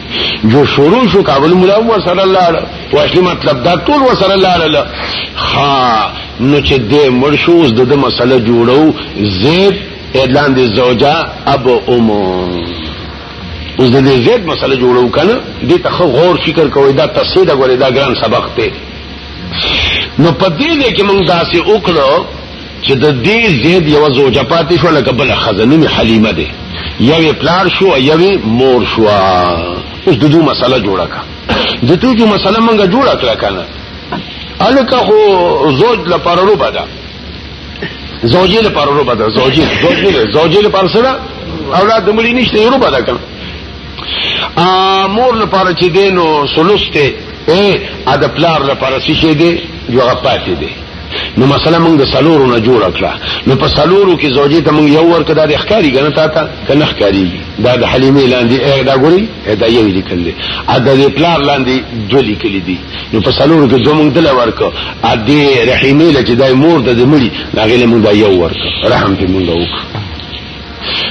جو شروع شو کابل مولا و سره لاړ واخی مطلب دا ټول و سره لاړل ها نو چې دې مړ شو اوس د مسله جوړو زید اعلان دي زوجا اب ام اوس د دې زید مسله جوړو کنه دې ته غور فکر کوی دا تفسیر غوړي دا ګران سبق ته نو پدې دې کې موږ داسې وکړو چې د دې زید یو زوجه پاتې شو لکه بل خزنومي حلیمه ده یوې پلار شو یوې مور شو اوس د دوه مسله جوړه کا د دوه مسله مونږه جوړه کړه کنه الکه خو زوج لپاره رو بدا زوجي لپاره رو بدا زوجي زوجي زوجي لپاره سره اولاد د مړي نشته رو بدا کړه ا مور لپاره چې دینو سلوسته اے ا د پلار لپاره څه شي دی یو غپاتې دی نو مثلا موږ د سلورو نه جوړ کړه نو په سلورو کې زوجې ته موږ یو ورکړه د اخکاری کنه تا ته کنه اخکاری دا د حلیمه لاندې اې دا ګوري دا یو لیکل دي ا د پلار لاندې دوه لیکل دي نو په سلورو کې زموږ دل ورکړه ا دې رحیمه لکه دای مور د مړي دا غلې موږ دا یو ورکړه رحم دې موږ وکړه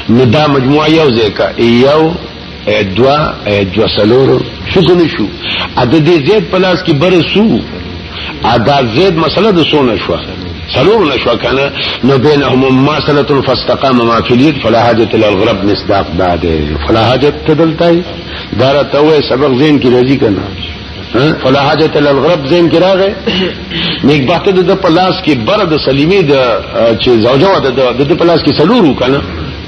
نو دا مجموعه یو ځای کا یو دوا دوا سلور شو کنه شو ا د دې زید پلاس کې بر سو ا دا زید مسله د سونه شو سلور نشو کنه نو بینهم ماسله فاستقام ما فی الید فلا حاجت للغرب مصداق داده فلا حاجت تدلتای دار ته وې سبق زین کې راځي کنه فلا حاجت للغرب زین کې راغې نیک بحته د پلاس کې بر د سلیمی د چې زوجو د د پلاس کې سلور کنه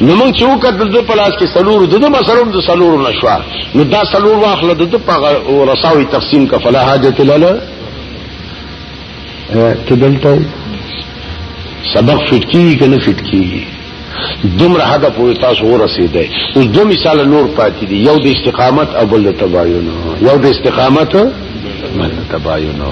نو موږ چې وکړل د پلاس کې سلور د دې مسلوم د سلور نشوا نو دا سلور واخله د په رساوي تقسیم کا فلا حاجت لاله ته دلته سبق فټ کیږي کنه فټ کیږي دومره حد پورې تاسو ورسېدای اوس دو مثال نور پاتې دي یو د استقامت او بل د تباین یو د استقامت بل د تباین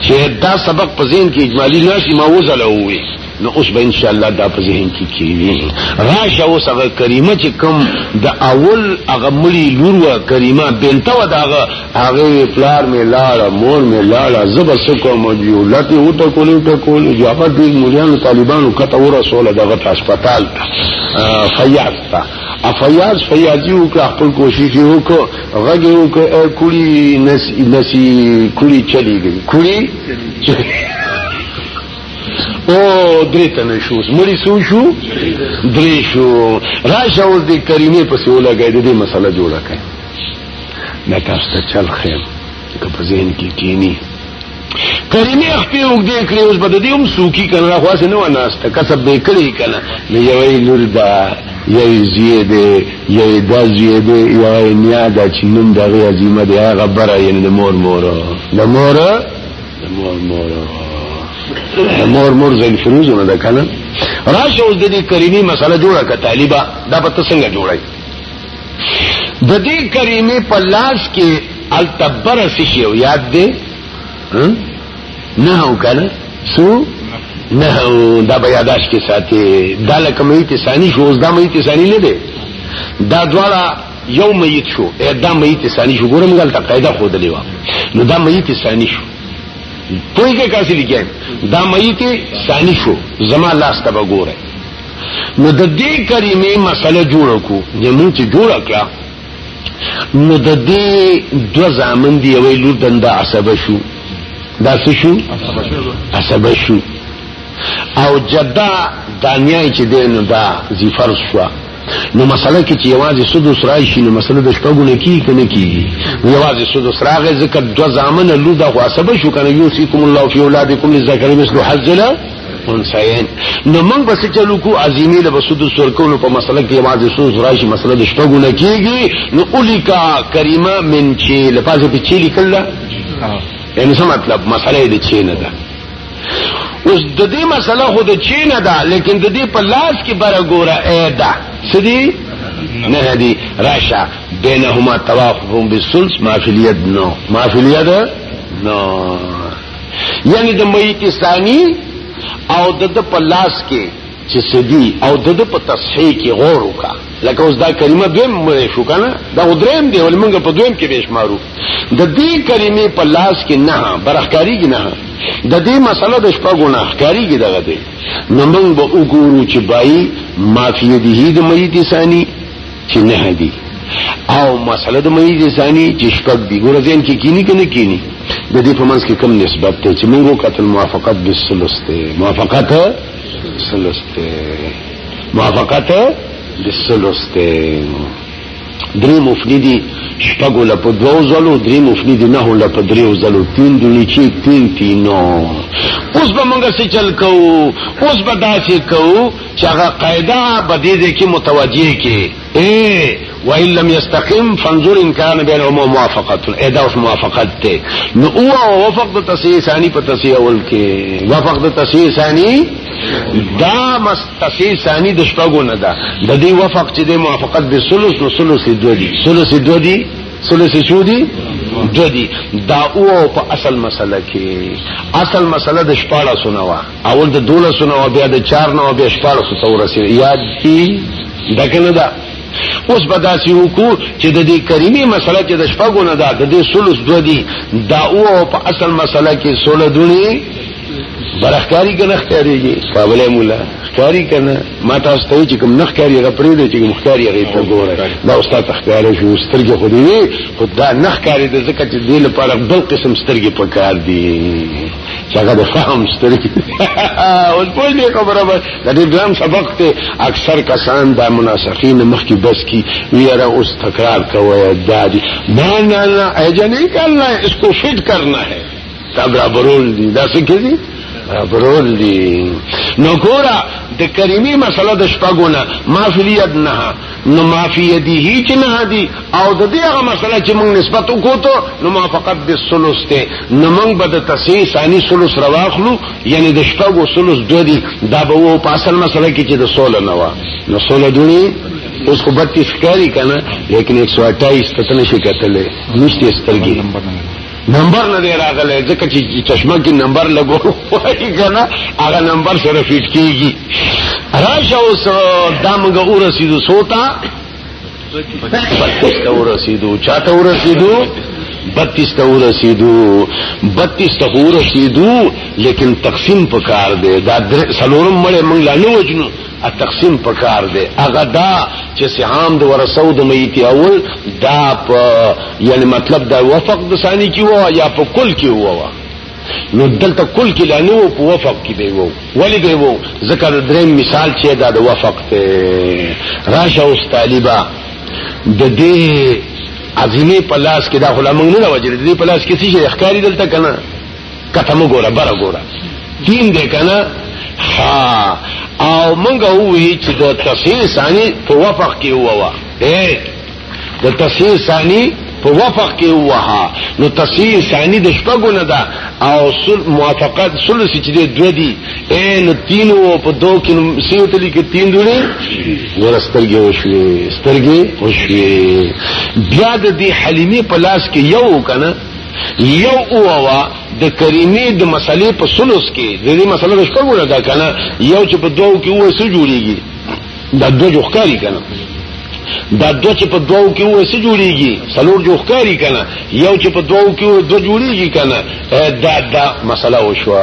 چې دا سبق په ذهن کې اجمالی نشي ما وزلوي نو اوس به ان شاء الله دا په ذهن کې کیږي راشه اوس هغه کریمه چې کوم د اول هغه مړي لور و کریمه بنته و داغه هغه پلار می لاړه مور می لاړه زب سکو مجو لته و ته کولې ته کولې جو هغه دې مليانو طالبانو کته و رسول دغه هسپتال ته فیاض ته افیاض فیاضی و که خپل کوشش و که غږ و که کلی نسی نسی کلی چلی گئی کلی چلی او درې تنه شو مړي سو شو درې شو راشه اوس د کریمه په سیو لګای د دې مسله جوړه کړه دا تاسو ته چل خیر که په ذهن کې کینی کریمه خپل وګدې کړې اوس بده دې هم سوکی کنه خو اسه نه وناسته کسب به کړی کنه نه یوې لور دا یوې زیه دې یوې د زیه دې یوې نیا دا چې نن دغه عظیمه دې هغه بره یې د مور مور د مور مور مور مور مور زین فروزونه ده کنه راشه اوس د دې کریمی مسله جوړه ک طالبہ دا په څنګه جوړای د دې کریمی په لاس کې التبر سشي او یاد دې نه او کنه سو نه دا بیا داش کې ساتي دا لکه مې ته ثاني شو اوس دا مې ته ثاني نه ده دا دواړه یو میت شو دا میت ثانی شو ګورم غلطه قاعده خو دلی و نو دا میت ثانی شو پوی کې کاسي لګیم دا میت ثانی شو زما لاس ته وګوره نو د دې کریمه مسله جوړ کو یمن چې جوړ کړه نو د دې دو زامن دی وی لور دنده عصب شو دا څه شو عصب شو او جدا دانیای چې دین دا زیفر شو نو مسله کې چې یوازې سود سرای شي نو مسله د شپږو نه کی کنه کی یوازې سود سراغه ذکر دو زامن لو دا خو سبب شو کنه یوسیکم الله فی اولادکم للذکر مثل حظ لا انسین نو موږ بس چلو کو عظیمی له سود سر کو په مسله کې یوازې سود سرای شي مسله د شپږو نه کیږي نو الیکا کریمه من چې لپاره په چی لیکل یعنی څه مطلب مسله دې چی نه ده اوس د دې مسله خو د چین ده لیکن د دې په لاس کې بره ګوره اېدا سدي نه دي راشه بینهما توافقهم بالثلث ما فی الید نو ما فی الید نو یعنی د میت ثانی او د په لاس کې چې څه دي او د ده په تصحیح کې غور وکړه لکه اوس دا کلمه دویم مړې شو که نه دا خو دریم دی ولې موږ په دویم کې به یې شمارو د دې کلمې په لاس کې نه برښکارېږي نه د دې مسله د شپږو نه ښکارېږي دغه دی نو موږ به وګورو چې بایی معافیه دي د میت ثاني چې نه دي او مسله د میت ثاني چې شپږ دي ګوره ځین کې کینی که نه کینی د دې په منځ کې کم نسبت دی چې موږ وکتل موافقت بالثلث دی موافقت سلوس ته موافقت لسلوس ته درې مفنی دي شپږو له په دوو ځلو درې مفنی دي نه له په دریو ځلو تین دونی چې تین تینو اوس به موږ څه چل کوو اوس به داسې کوو چې هغه قاعده به دې کې متوجه کې ايه وان لم يستقم فانظر ان كان بين عموم موافقه ايه دا اوس موافقت ته نو او وفق د تصحیح ثانی په تصحیح اول کې وفق د تصحیح ثانی دا مس تصحیح ثانی د شپږو نه ده د دې وفق چې د موافقت به ثلث نو ثلث دوه دي ثلث دوه دي ثلث شو دي دوه دي دا او په اصل مسله کې اصل مسله د شپاړه سنوا اول د دولس نه او بیا د چار نه او بیا شپاړس ته ورسېږي یاد دي دغه نه ده اوس به داسې وکړو چې د دې کریمي مسله چې د شپږو نه ده د دې سلس دوه دي دا او په اصل مسله کې سوله دونی برخکاری که نه ښکاریږي کابلې مولا ښکاری که نه ما تاسو ته چې کوم نه ښکاری هغه پرېږدئ چې کوم ښکاری هغې ته ګوره دا اوس تا ته ښکاره شو سترګې خو دې وي خو دا نه ښکارېده ځکه چې دې لپاره بل قسم سترګې په کار دي چې هغه د فهم سترګې اوس پوه دی خبره به د دې دویم سبق ته اکثر کسان دا مناسخین مخکې بس کی ویره اوس تکرار کوي دا دی نه نه نه ایجا نه کرنا ہے اس کو فٹ کرنا ہے دا برابرول دي دا څه کې دي برابرول دي نو ګورا د کریمی مسله د شپګونه ما فلیدنها نو معافیته چې نه دی او د دې هغه مسله چې موږ نسبت وکوتو نو ما فقط د ثلث ته نو موږ به د تسعی ثانی ثلث رواخلو یعنی د شپږو ثلث دوه دی دا به و په اصل مسله کې چې د 16 نه و نو 16 دونی اوس خو 32 ښکاری کنه لیکن 128 ته نه شي کتلې نشته سترګې نمبر نه دی راغلی ځکه چې چشمه کې نمبر لګو وایي که نه هغه نمبر سره فیټ کېږي راشه اوس دا موږ ورسېدو څو ته بتیس ته ورسېدو چا ته ورسېدو بتیس ته ورسېدو بتیس ته ورسېدو لیکن تقسیم په کار دی دا څلورم مړی موږ لا نه وجنو تقسیم پکار دی هغه دا چې سهام د ورثو د میت اول دا په یعنی مطلب دا وفق د ثانی کې وو یا په کل کې وو نو دلته کل کې لا نو په وفق کې دی وو ولی دی وو ذکر درې مثال چې دا د وفق ته راشه اوس طالبہ د دې عظیمه پلاس کې دا خلامنګ نه وجر دې پلاس کې څه ښکاری دلته کنه کته مو ګوره بره ګوره دین دې کنه ها او مونږ وې چې د تصحیح ثانی په وفق کې ووا اے د تصحیح ثانی په وفق کې وها نو تصحیح ثانی د شپږو نه ده او سل موافقات سل چې دې دوه دي اے نو تین او په دو کې نو سیوت لیکي تین دوړي ورسترګي وشوي سترګي وشوي بیا د دې حلیمه په لاس کې یو کنه یو اووا د کریمې د مسلې په سلوس کې د دې مسله د شپږو نه ده کنه یو چې په دوو کې وای څه جوړیږي دا دوه جوخکاری کنه دا دوه چې په دوو کې وای څه جوړیږي څلور جوخکاری کنه یو چې په دوو کې وای دوه جوړیږي کنه دا دا مسله وشوه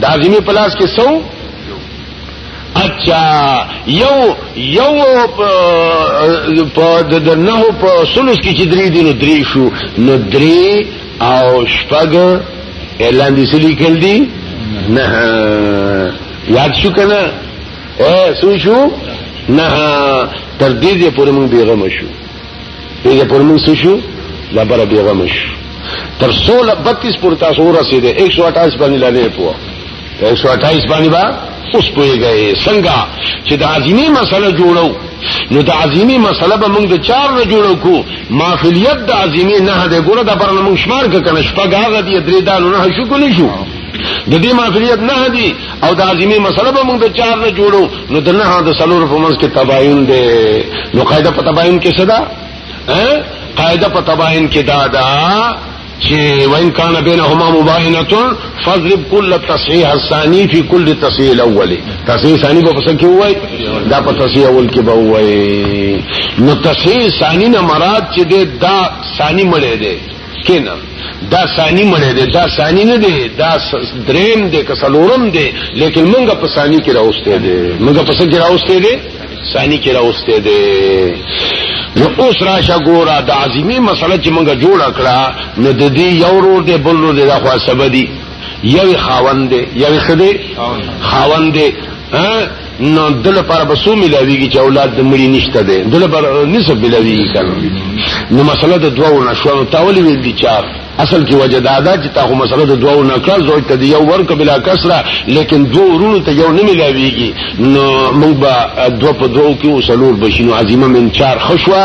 د عظیمی پلاس کې سو اچھا یو یو په د نه په سلوس کې چې درې دینو درې شو نو درې او شپږ اعلان دي سلی کړل دي نه یاد شو کنه اے سو شو نه تر دې دې پورې مونږ بیغمه شو دې پر موږ څه شو لا بر به غم شو تر 1632 پر تاسو ورسېده 128 باندې لا نه پوه 128 باندې با اوس پوهیږئ څنګه چې د عظیمي مسله جوړو نو د عظیمي مسله به موږ د چار نه جوړو کو مافلیت د عظیمي نه ده ګوره د برنه موږ شمار کنه شپږ هغه دی درې دالو نه شو کو نه شو د دې مافلیت نه دی او دا عظیمه مسله به موږ د چار نه جوړو نو د نه د سلور په منځ کې تباین دی نو قاعده په تباین کې څه ده قاعده په تباین کې دا ده چې وان کان بینهما مباینه فضرب کل تصحیح الثانی فی کل تصحیح الاول تصحیح ثانی په پسند کې وای دا په تصحیح اول کې به وای نو تصحیح ثانی نه مراد چې دا ثانی مړی دی کینه دا ثانی مړی دی دا ثانی نه دی دا دریم دی که څلورم دی لیکن مونږ په ثانی کې راوستي دی مونږ په څه کې راوستي دی ثانی کې راوستي دی نو اوس راشه ګورا د عظیمی مسله چې مونږ جوړ کړه نو د دې یو ورو دی بل ورو دی دا خو سبدي یو خاوند دی یو خدي خاوند دی نو دل پر بسو ملاویږي چې اولاد د مړي نشته ده دل پر نسب ملاویږي کنه نو مسله د دوو نشو تاول ویل دي چار اصل کې وجه دا ده چې تاسو مسله د دوو نکړه زوج ته یو ورک بلا کسره لیکن دوه ورونو ته یو نه ملاویږي نو موږ به دوه په دوه کې وسلور بشینو عظیمه من چار خشوا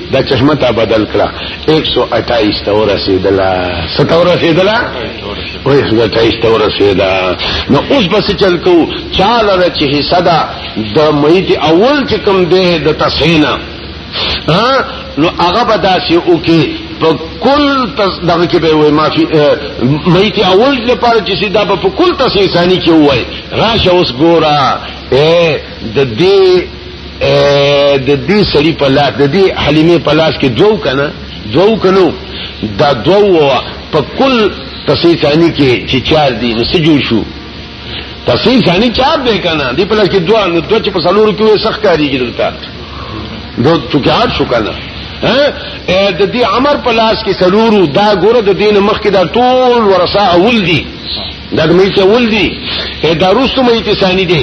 دا چشمه تا بدل کړه 128 ته ورسېدله ست ورسېدله وای خدای ته ایست ورسېدا نو اوس بس چل کو چاله چې حصہ دا د میت اول چې کوم دی د تسینا نو هغه به داسې وکي په کل تس دغه کې به وای مافي میت اول لپاره چې سیدا په کل تسې ثاني کې وای راشه اوس ګورا اے د دې د دې سړي په لاس د دې حلیمه په لاس کې دوو کنه دوو کنو دا دوو په کل پسې ثاني کې چې چار دي نو څه جوړ شو پسې ثاني چار دی کنه دې په لاس کې دوه نو دوه چې په سلور کې وې سخت کاریږي دلته نو تو کې اړ شو کنه د دې عمر په لاس کې سلورو دا ګوره د دین مخ کې دا ټول ورثه اول دي دا د مې چول دي دا روستو مې تسانی دي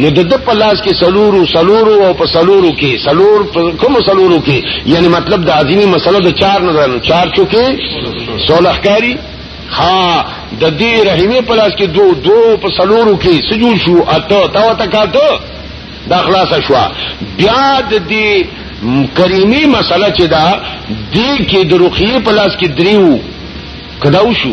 نو د د پلاس کې سلورو سلورو او په سلورو کې سلور کوم سلورو کې یعنی مطلب د عظیمی مسله د چار نه درنو چار چوکې سولح کاری ها د دې رحیمه پلاس کې دو دو په سلورو کې سجول شو اته تا وتا کا دو دا خلاص شو بیا د دې کریمی مسله چې دا دې کې د رخیه پلاس کې دریو کداو شو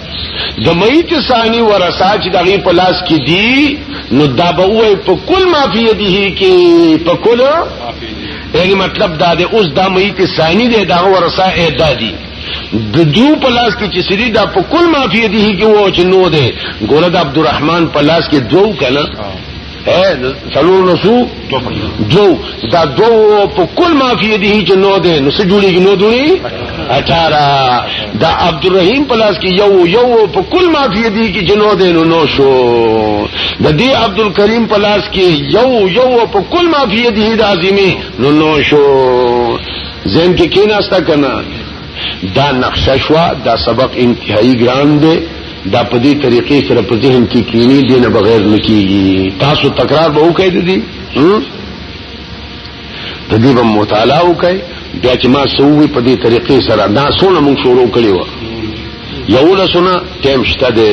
د میت ثانی ورثه چې دغه په لاس کې دي نو دا به وای په کل مافی یده کې په کل یعنی مطلب دا دی اوس دا میت ثانی دی دا ورثه ادا دي د دو په لاس کې چې سری دا په کل مافی یده کې و چې نو دی ګوره د عبدالرحمن په لاس کې دوه کله سلور نسو دو دا دو په کل ما فی دی چې نو ده نو څه جوړیږي نو دوی 18 دا عبدالرحیم پلاس کې یو یو په کل ما فی دی کې جنو ده نو نو شو د دې عبدالکریم پلاس کې یو یو په کل ما فی دی د عظیمه نو نو شو زم کې کیناستا کنا دا نقشه شوا دا سبق انتهایی ګران دی دا په دې طریقې سره په ذهن کې کینی دی نه بغیر نکیږي تاسو تکرار به وکړئ د دې د دې به مطالعه وکړئ بیا چې ما سووي په دې طریقې سره دا سونه موږ شروع کړی و یو لسونه ټیم شته دی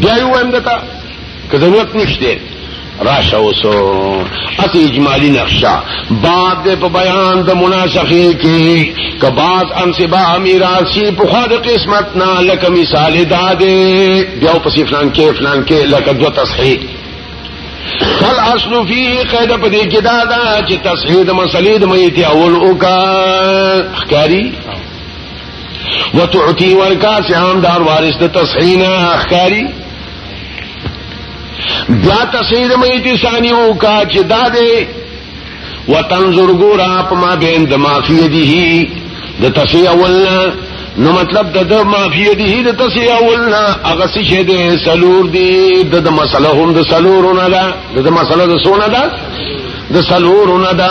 بیا یو هم دته که ضرورت نشته راشه اوس اته اجمالی نقشه باب دې په بیان د مناسخه کې کباز انسبا میراثی په خو د قسمت نه لکه مثال دادې بیا په فلان کې فلان کې لکه دو تصحیح فل اصل فی قید په دې کې دا دا چې تصحیح د مسلې د مې ته اول اوکا خکاری وتعطی ورکا سهام دار وارث د تصحیح نه خکاری بیا تصویر میتی ثانی او کا چې دا دی وتنظر ګور اپ ما بین د معافی دی د تصویر اولنا نو مطلب د د معافی دی د تصویر اولنا هغه څه شه دی سلور دی د مسله هم د سلورونه ده د مسله د سونه ده د سلورونه ده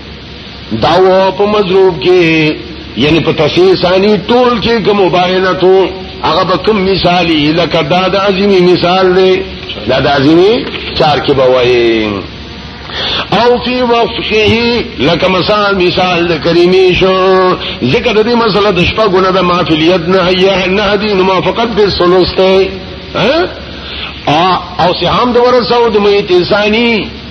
داو په مضروب کې یعنی په تفسیر ثانی ټول کې کوم مباینه تو هغه به کوم مثالی لکه دا د عظیمی مثال دی دا د عظیمی چار کې به وایي او فی وفقه لکه مثال مثال د کریمی شو ذکر د دې مسله د شپه ګونه د معافیت نه هي نه دي نو موافقت به سلوسته او سهام د ورسو د میت انساني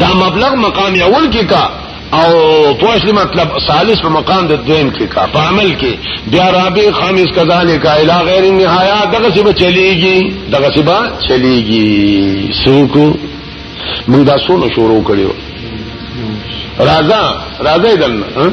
دا مبلغ مقام اول کې کا او پوښلی مطلب ثالث په مقام د دویم کې کا په عمل کې بیا رابع خامس کذالک کا الی غیر النهایا دغه سی به چلیږي دغه سی به چلیږي سوکو موږ دا سونه شروع کړو راځه راځه دلته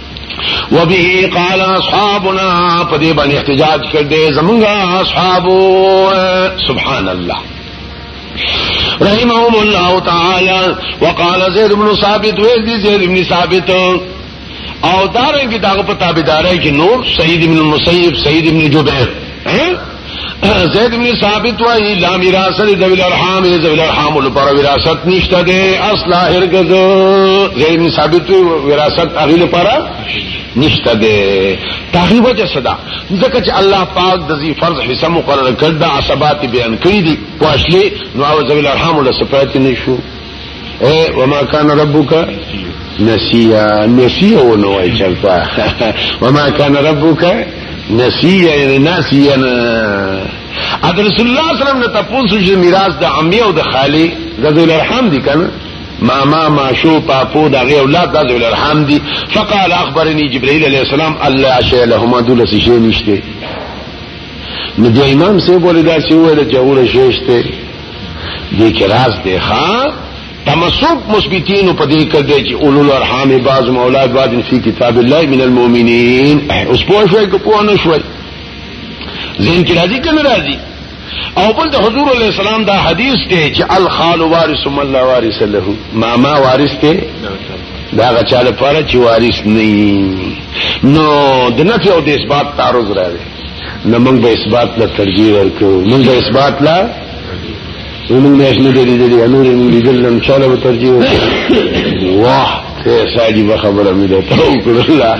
وبه قال اصحابنا په دې باندې احتجاج کړ دې زمونږه اصحابو سبحان الله رحمهم الله تعالی وقال زید بن ثابت ویل دي زید بن ثابت او دارنګ داغه په تابعداري کې نور سید بن مسیب سید بن جبیر زید بن ثابت وای لا میراث د ذوی الارحام ای ذوی الارحام لپاره وراثت نشته ده اصلا هرگز زید بن ثابت وراثت هغه لپاره نشته ده تقریبا چې صدا ځکه چې الله پاک د ذی فرض حصہ مقرر کړ د عصبات بیان کړی دي واصله نو او ذوی الارحام له صفات نشو اے وما کان ربک نسیا نسیا و نوائی چلتا وما کان ربک نسیا یعنی ناسیا اد رسول الله صلی الله علیه وسلم نه تاسو چې میراث د عمي او د خالي د ذل ارحام دي کنه ماما ماشو پاپو دا غي اولاد دا ذل ارحام دي فقال اخبرني جبريل عليه السلام الله شيء لهما دول سي شي نشته نو د امام سه بوله دا چې وله جوړه شوشته دې کې راز دی ښا تمسک مثبتین په دې کې دی چې اولو الارحام بعض اولاد بعض فی کتاب الله من المؤمنین اوس په شوي کې په نه شوي زین کې راځي کنه راځي او بل د حضور علی السلام دا حدیث دی چې الخال وارث من الله وارث له ماما وارث دی دا غچاله پاره چې وارث نه نو د نفي او د اثبات تعارض راځي نه موږ به اثبات لا ترجیح ورکو موږ به اثبات لا موږ نه اسنه دې دې دې نور موږ دې لم چاله به ترجیح واه ته ساجي به خبره مې ده ته وکړه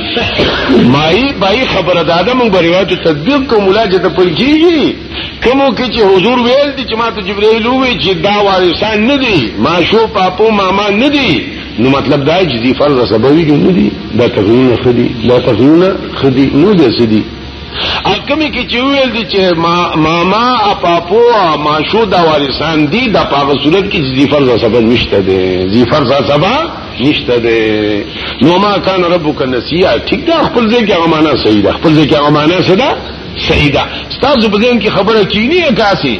مای بای خبره ده دا موږ روایت تصدیق کوم لا چې ته پلجیږي کومو کې چې حضور ویل دي چې ما ته جبرئیل وی چې دا وارثان نه دي ما شو پاپو ماما نه دي نو مطلب دا چې دی فرض سبوي کې نه دي دا تغیونه خدي دا تغیونه خدي نو دې سدي اکمی کې چې ویل دي چې ماما اپاپو ما شو دا وارثان دي دا په هغه صورت کې چې دی فرض سبب نشته دي دی فرض سبب نشته دي نو ما کان ربک نسیا ټیک دا خپل ځای کې امانه صحیح ده خپل ځای کې امانه صدا صحیح ده تاسو په ذهن کې خبره کینی کاسي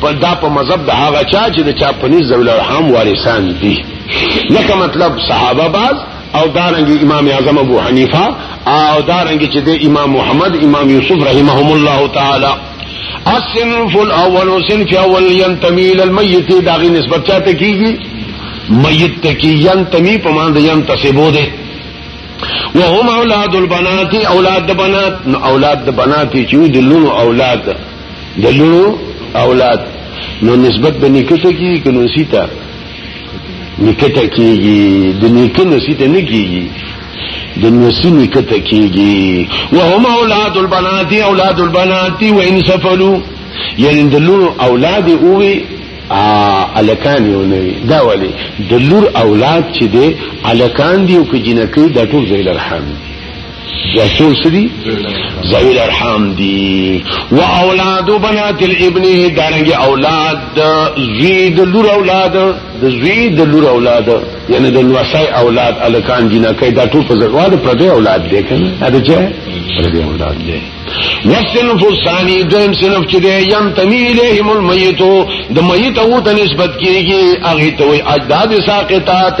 په دا په مذهب د هغه چا چې د چا پنځ ذوی الارحام وارثان دي لکه مطلب صحابه باز او دارنګي امام اعظم ابو حنیفه او دارنګي چې د امام محمد امام یوسف رحمهم الله تعالی الصنف الاول صنف اول ينتمي الى الميت داغي نسبت چاته کیږي میت ته کی ينتمي په مان د ينتسبو ده وهم اولاد البنات اولاد د بنات اولاد د بنات چې د لونو اولاد د لونو اولاد نو نسبت به نکته کی کنو سیتا نکته کیږي د نیکه نصیحت نه کیږي د نسی نکته کیږي وهم اولاد البنات اولاد البنات وان سفلوا یعنی د لور اولاد اووي الکان یو نه دا ولی د لور اولاد چې دی الکان دی او که جنکی د ټول ځای لرحم دی وصول سدي ذوي الارحام دي واولاد بنات الابن دارنګ اولاد زید لور اولاد د زید لور اولاد یعنی د لوسای اولاد الکان جنا کوي دا ټول په زړه پر دې اولاد دي کنه دا چې پر دې اولاد دي وصنف الثاني دیم صنف چې دی یم تمیلهم المیت د میت او ته نسبت کیږي هغه ته وي اجداد ساقطات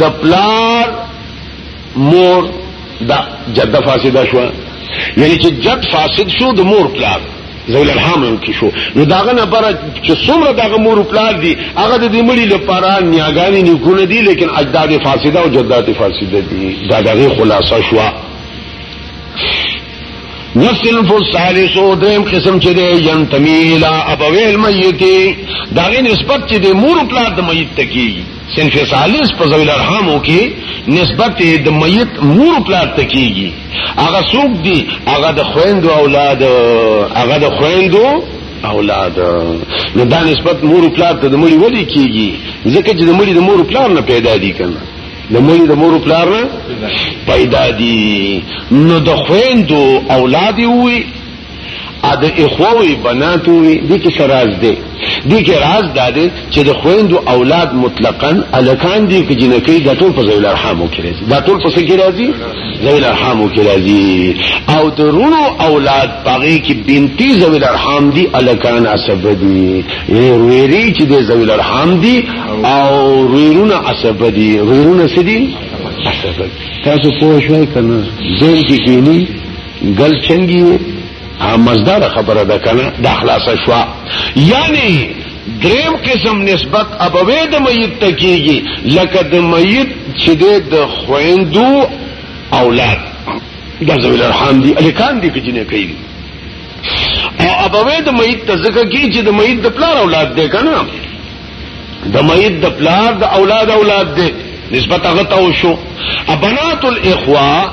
د پلار مور دا جده فاسده شو یعنی چې جد فاسد شو د مور پلار زویل الحام هم کی شو نو داغه نه پر چې څومره داغه مور پلار دي هغه د دې مړي لپاره نیاګانی نه کول دي لیکن اجداد فاسده او جدات فاسده دي دا دغه خلاصه شو نسل فالثالث دریم قسم چې دی ينتمي الى ابوي الميت داغه نسبت چې د مور پلار د میت تکي صنف ثالث په ذویل ارحامو کې نسبت د میت مور پلار ته کیږي هغه څوک دی هغه د خويندو اولاد هغه د خويندو اولاد نو دا نسبت مور پلار ته د مړي ولي کیږي ځکه چې د مړي د مور پلار نه پیدا دي کنه د مړي د مور پلار نه پیدا دي نو د خويندو اولاد وي ا د اخووي بناتو وي دي کې سراز دي دي کې راز دا دي چې د خويندو اولاد مطلقاً الکان دي کې جنکې د ټول په ذیل ارحامو کې راځي د ټول په څه کې راځي ذیل ارحامو کې راځي او د رونو اولاد پغې کې بنتي ذیل ارحام دي الکان عصب دي یې ویری چې د ذیل ارحام دي او ویرونه عصب دي ویرونه سدي عصب تاسو پوه شئ کنه زین کې کینی گل چنگی مزدار خبره ده کنه د اخلاص شوا یعنی دریم قسم نسبت ابوی د میت ته کیږي لکه د میت چې د خويندو اولاد د زویل ارحام دي الکان دي کجنه کوي او ابوی د میت ته ځکه کی چې د میت د پلار اولاد دی کنه د میت د پلار د اولاد اولاد دی نسبت هغه ته وشو ابنات الاخوه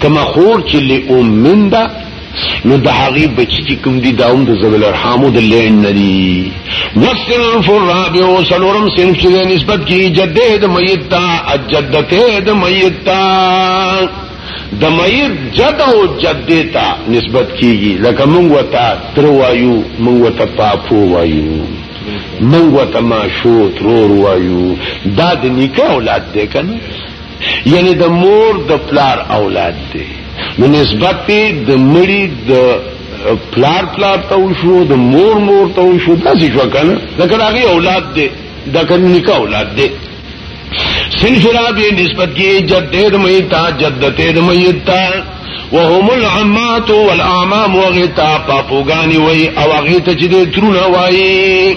کما خور چې لئوم من دا نو د هغه بچی چې کوم دي داوم د زبل ارحامو د لین ندي وصل فراب او سلورم سنف چې نسبت کی جده د میت تا اجدته د میت تا د میت جد او جده تا نسبت کیږي لکه مونږ وتا تر وایو مونږ وتا پاپو وایو مونږ وتا ما شو ترور وایو دا د نکاح اولاد ده کنه یعنی د مور د پلار اولاد دی نو نسبت د مړي د پلار پلار ته وشو د مور مور ته وشو داسې شو کنه دا کنه هغه اولاد دی دا کنه نکاح اولاد دی صنف راب یہ نسبت کی جد دید میتا جد دید میتا وهم العمات والعمام وغتا پاپوگانی وی او اغیتا چی دی ترونا وی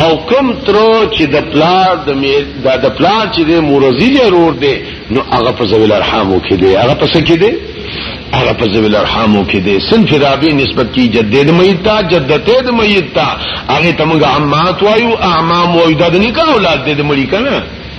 او کم ترو چې د پلار د د پلار چې د مورزی له رور دی نو هغه په ذویل ارحامو کې دی هغه په سکه دی هغه په ذویل ارحامو کې دی صنف رابع نسبت کی جد د میت تا جدته د میت تا هغه تمغه عمات وایو اعمام وایو د نکاح اولاد د مړی کنه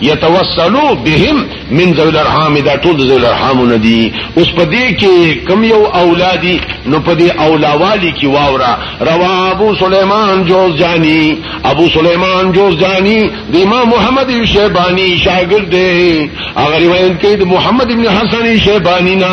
یتوسلو بهم من ذوی الارحام دا ټول ذوی الارحام ندی اوس په دې کې کم یو اولادی نو په دې اولاوالی کې واورا روا ابو سليمان جوزجانی ابو سليمان جوزجانی د امام محمد شیبانی شاګرد دی هغه روایت کوي د محمد ابن حسن شیبانی نه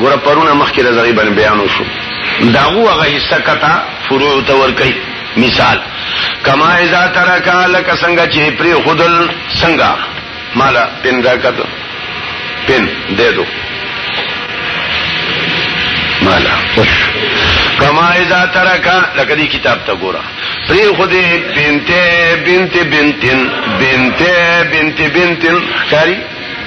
ګوره پرونه مخکې د دغې باندې بیان وشو د هغو هغه حصه کته فروع ته ورکوي مثال کما اذا ترکا لکه څنګه چې پرې خودل څنګه مالا پن راکته پن دې دو مالا خوش کما اذا ترکا لکه دې کتاب ته ګوره پرې خودې بنت بنت بنتن بنت بنت بنتن کاری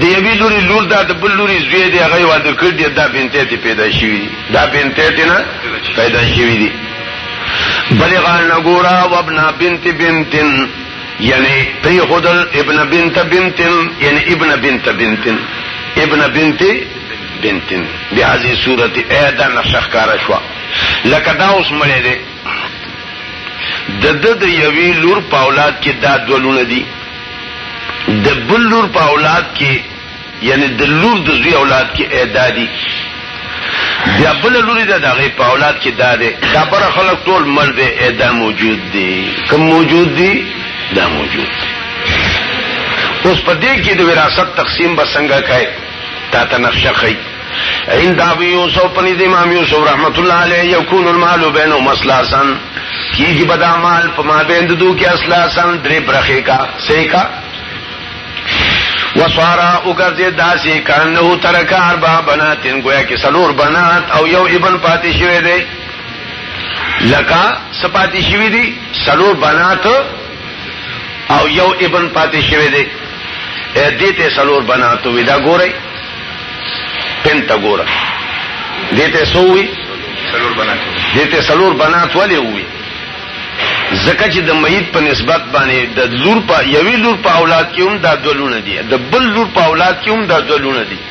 د یوی لوري لور دا د بل لوري زوی دی هغه واده کړ دی دا بنته ته پیدا شوی دی دا بنته ته نه پیدا شوی دی بلغان نګورا وابنا بنت بنتن یعنی پری خودل ابن بنت بنتن یعنی ابن بنت بنتن ابن بنت بنتن بهذه صورت ادا نشخ کارا شوا لکه دا اوس مړی دی د د د یوی لور په اولاد کې دا دولونه دي د بل لور په اولاد کې یعنی د لور د زوی اولاد کې اعدادي بیا بل لوري د دغه په اولاد کې دا ده دا بر خلک ټول مړ دي اعدام موجود دي کوم موجود دي دا موجود دي اوس په دې کې د وراثت تقسیم به څنګه کوي تا ته نقشه خي عند ابي يوسف پني د امام يوسف رحمت الله عليه يكون المال بينه مسلاسن کیږي بدا مال په ما بیند دو کې اسلاسن درې برخه کا سې کا وسوارا وګرځي داسې کانه ترک اربع بناتن گویا کې سلور بنات او یو ابن پاتې شوی دی لکه سپاتې شوی دی سلور بنات او یو ابن پاتې شوی دی دې ته سلور بنات وي دا ګورئ پنتا ګوره دې ته سووي سلور بنات دې ته سلور بنات ولې وي زکه چې د میت په نسبت باندې د لور په یوې لور په اولاد کې هم دا دولونه دي د بل لور په اولاد کې هم دا دولونه دي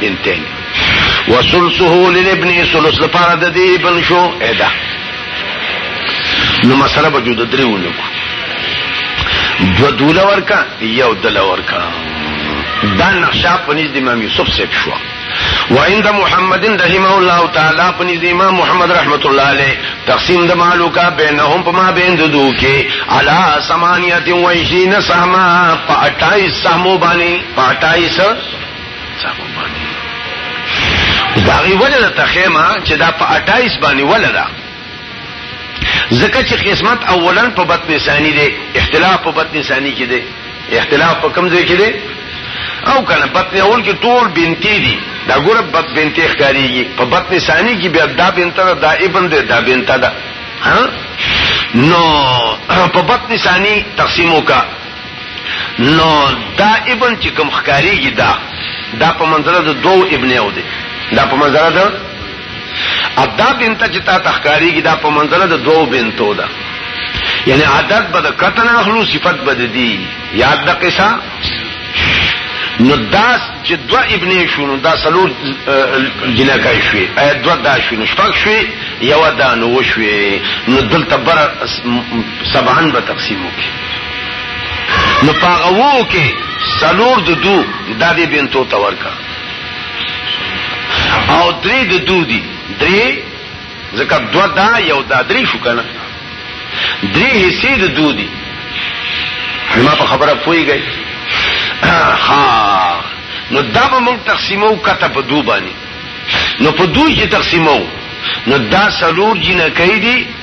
بنتين وسلسه للابن سلس لپاره د دې ابن شو ادا نو مسله به جوړ درې ونو دو دول ورکا یو دل ورکا دا نقشه په نس د امام یوسف سیب شو وعند محمد رحمه الله تعالی په نس د امام محمد رحمت الله علیه تقسیم د مالو کا بینهم په ما بین د دو کې علا 28 سهما په 28 سهمو باندې په 28 اوس دا غي وجه ده تخیمه چې دا په 28 باندې ولدا زکه چې قسمت اولا په بطن ثانی دی اختلاف په بطن ثانی کې دی اختلاف په کوم ځای کې دی او کنه بطن اول کې ټول بنتی دي دا ګوره بط بنتی ښکاریږي په بطن ثانی کې بیا دا بنته ده دا ابن ده دا بنته ده ها نو په بطن ثانی تقسیمو کا نو دا ابن چې کوم ښکاریږي دا دا په منځره د دوو ابن او دی دا په منځره ده ادا بنت چې تا تخکاریږي دا په منځره د دوو بنتو ده یعنی عدد به د کتن اخلو صفت به دی یاد د قصه نو داس چې دوا ابن شونو دا سلور جنکای شوی ایا دوا دا شونو شپږ شوی یو دا نو شوی نو دلته بر سبعن به تقسیم وکړي نو پاغوو کې سلور د دو دا دې بنتو ته ورکا او درې د دو دي درې ځکه دو دا یو دا درې شو کنه درې حصے د دو دي ما په خبره پوي گئی ها نو دا به موږ تقسیمو کته په دو باندې نو په دوی چې تقسیمو نو دا سلور جنکې دي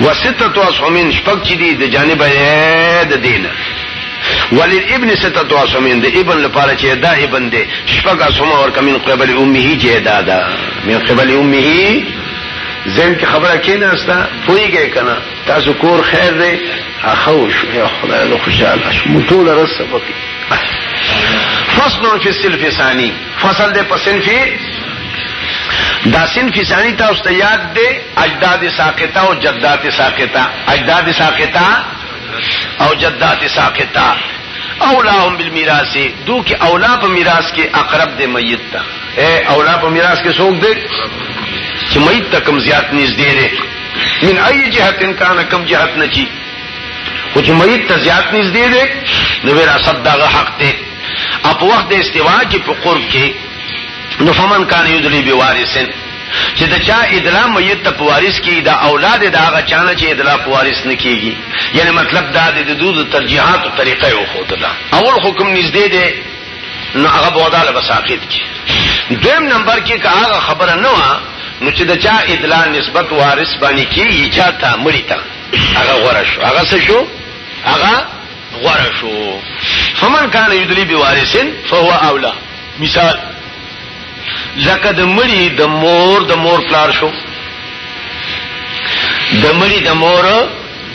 وستت اسهمین شپږ چې دي د جانب د دینه وللابن ستت اسهمین د ابن لپاره چې دا ابن دی شپږ اسهم اور کمن قبل امه چې دا دا من قبل امه زم کې خبره کینه استا پویږي کنه تاسو کور خیر دی اخو شو یا خدای له خوشاله شو ټول رسبت فصل فی السلف ثانی فصل دے پسنفی دا صنف ثانی تا اس یاد دے اجداد ساقطہ او جدات ساقطہ اجداد ساقطہ او جدات ساقطہ اولاهم بالمیراث دو کې اولا په میراث کې اقرب دے میت تا اے اولا په میراث کې څوک دے چې میت تا کم زیات نږدې دے من ای جهت کان کم جهت نچی او چې میت تا زیات نږدې دے نو وراثت دا حق دے اپ وخت د استوا کې په قرب کې نو فمن کان یدلی بوارثن چې د چا ادلا میت ته پوارث کی دا اولاد دا هغه چانه چې ادلا پوارث نه کیږي یعنی مطلب دا د دود ترجیحات او طریقې او خود دا اول حکم نږدې دی نو هغه بوداله بساقید کی دویم نمبر کې که هغه خبره نه و نو چې د چا ادلا نسبت وارث باندې کیږي چاته مړی ته هغه غره شو هغه څه شو هغه غره شو فمن کان یدلی بوارثن فهو اولا مثال لکه د مړي د مور د مور پلار شو د مړي د مور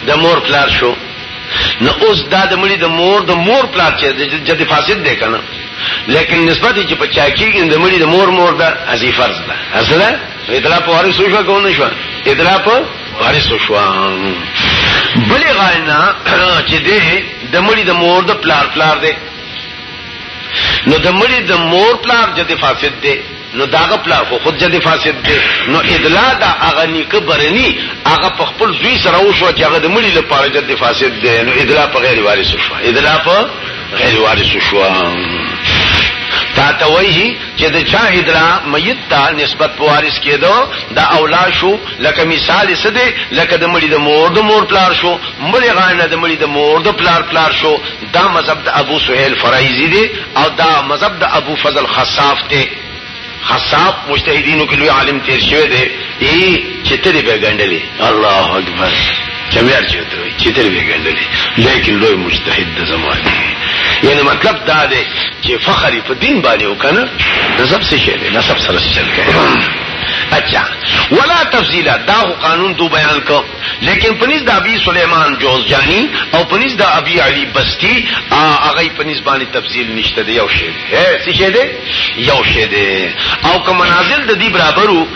د مور پلار شو نو اوس دا د مړي د مور د مور پلار چې جدي فاسد دی کنه لیکن نسبت چې په چا کېږي د مړي د مور مور دا ازي فرض ده اصله اطلاع په وارث شو کو نه شو اطلاع په وارث شو بلې غاړې نه چې دی د مړي د مور د پلار پلار دی نو د مړي د مور پلار جد فاسد دی نو داغه پلار خو خود جد فاسد دی نو ادلا دا هغه نیکه برني هغه په خپل زوی سره وشو چې هغه د مړي لپاره جد فاسد دی نو ادلا په غیر وارث شو ادلا په غیر وارث شو تا ته وایي چې د چا ادرا میت ته نسبت په وارث کېدو دا اولا شو لکه مثال څه دی لکه د مړي د مور د مور پلار شو مړي غاڼه د مړي د مور د پلار پلار شو دا مذهب د ابو سهیل فرایزی دی او دا مذهب د ابو فضل خصاف دی خصاب مجتهدینو کې لوی عالم تیر شوی دی ای چې تری به ګنډلې الله اکبر چمیار چې ته وي چې تر وی ګندلې لیکن لوی مجتهد د زمانه یعنی مطلب دا دی چې فخر په دین باندې وکنه نسب څه شي دی نسب سره څه چل کوي اچھا ولا تفصیلا دا قانون تو بیان کو لیکن پنځ د ابي سليمان جوزجاني او پنځ د ابي علي بستي هغه پنځ باندې تفصیل نشته دی یو شی هي څه شی دی یو شی دی او کوم منازل د دې برابرو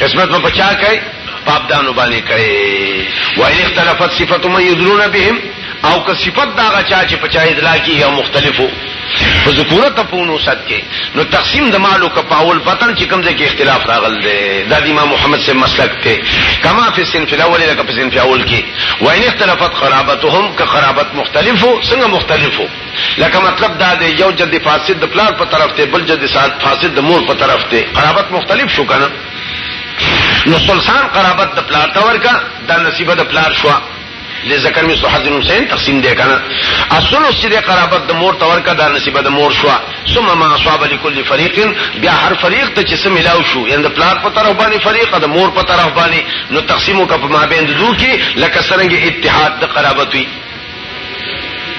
قسمت په پچا کوي پاپ دانو باندې کوي وای اختلافات صفات ما یذلون بهم او که صفات دا غچا چې پچا ادلا کی یا مختلفو په ذکورت په نو صد کې نو تقسیم د مالو کا پاول پتن چې کوم ځای کې اختلاف راغل دی دا د امام محمد سے مسلک ته کما فی صنف الاول لکه په صنف اول کې وای اختلافات قرابتهم که قرابت مختلفو څنګه مختلفو لکه مطلب دا دی یو جد فاسد د پلار په طرف ته بل جد فاسد د مور په طرف ته قرابت مختلف شو کنه نو سلسان قرابت د پلار ته ورکا دا نصیبه د پلار شو لذکر می صحت حسین تقسیم دی کنه اصل اس دې قرابت د مور ته ورکا دا نصیبه د مور شو ثم ما اصاب لكل فريق بیا هر فريق ته چې سم ملاو شو یعنی د پلار په طرف باندې فريق د مور په طرف باندې نو تقسیمو کا په مابین د دوه کې لکه سرنګ اتحاد د قرابت وی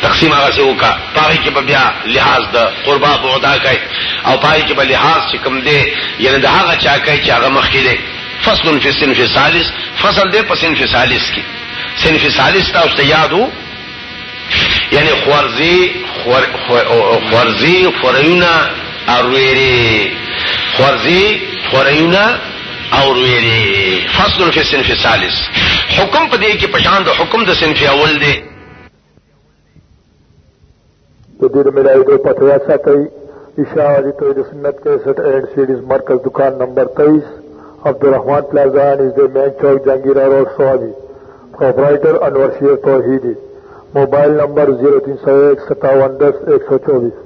تقسیم هغه څه وکا پاره کې بیا لحاظ د قربا بودا کوي او پای کې به لحاظ چې کوم دی یعنی د هغه چا کوي چې هغه مخکې دی فصل فی صنف ثالث فصل دی په صنف ثالث کې صنف ثالث تاسو ته یادو یعنی خورزی خور خورزی خورینا ارویری خورزی خورینا اور ویری فصل فی الصنف الثالث حکم په دې کې پشان د حکم د صنف اول دی د دې ملایو په پتویا ساتي اشاعه توحید سنت 61 اینڈ سیریز مرکز دکان نمبر 23 عبدالرحمن پلازا نزد مین چوک جنگیرا روڈ سوابی پروپرائٹر انور شیر توحیدی موبائل نمبر 03015710124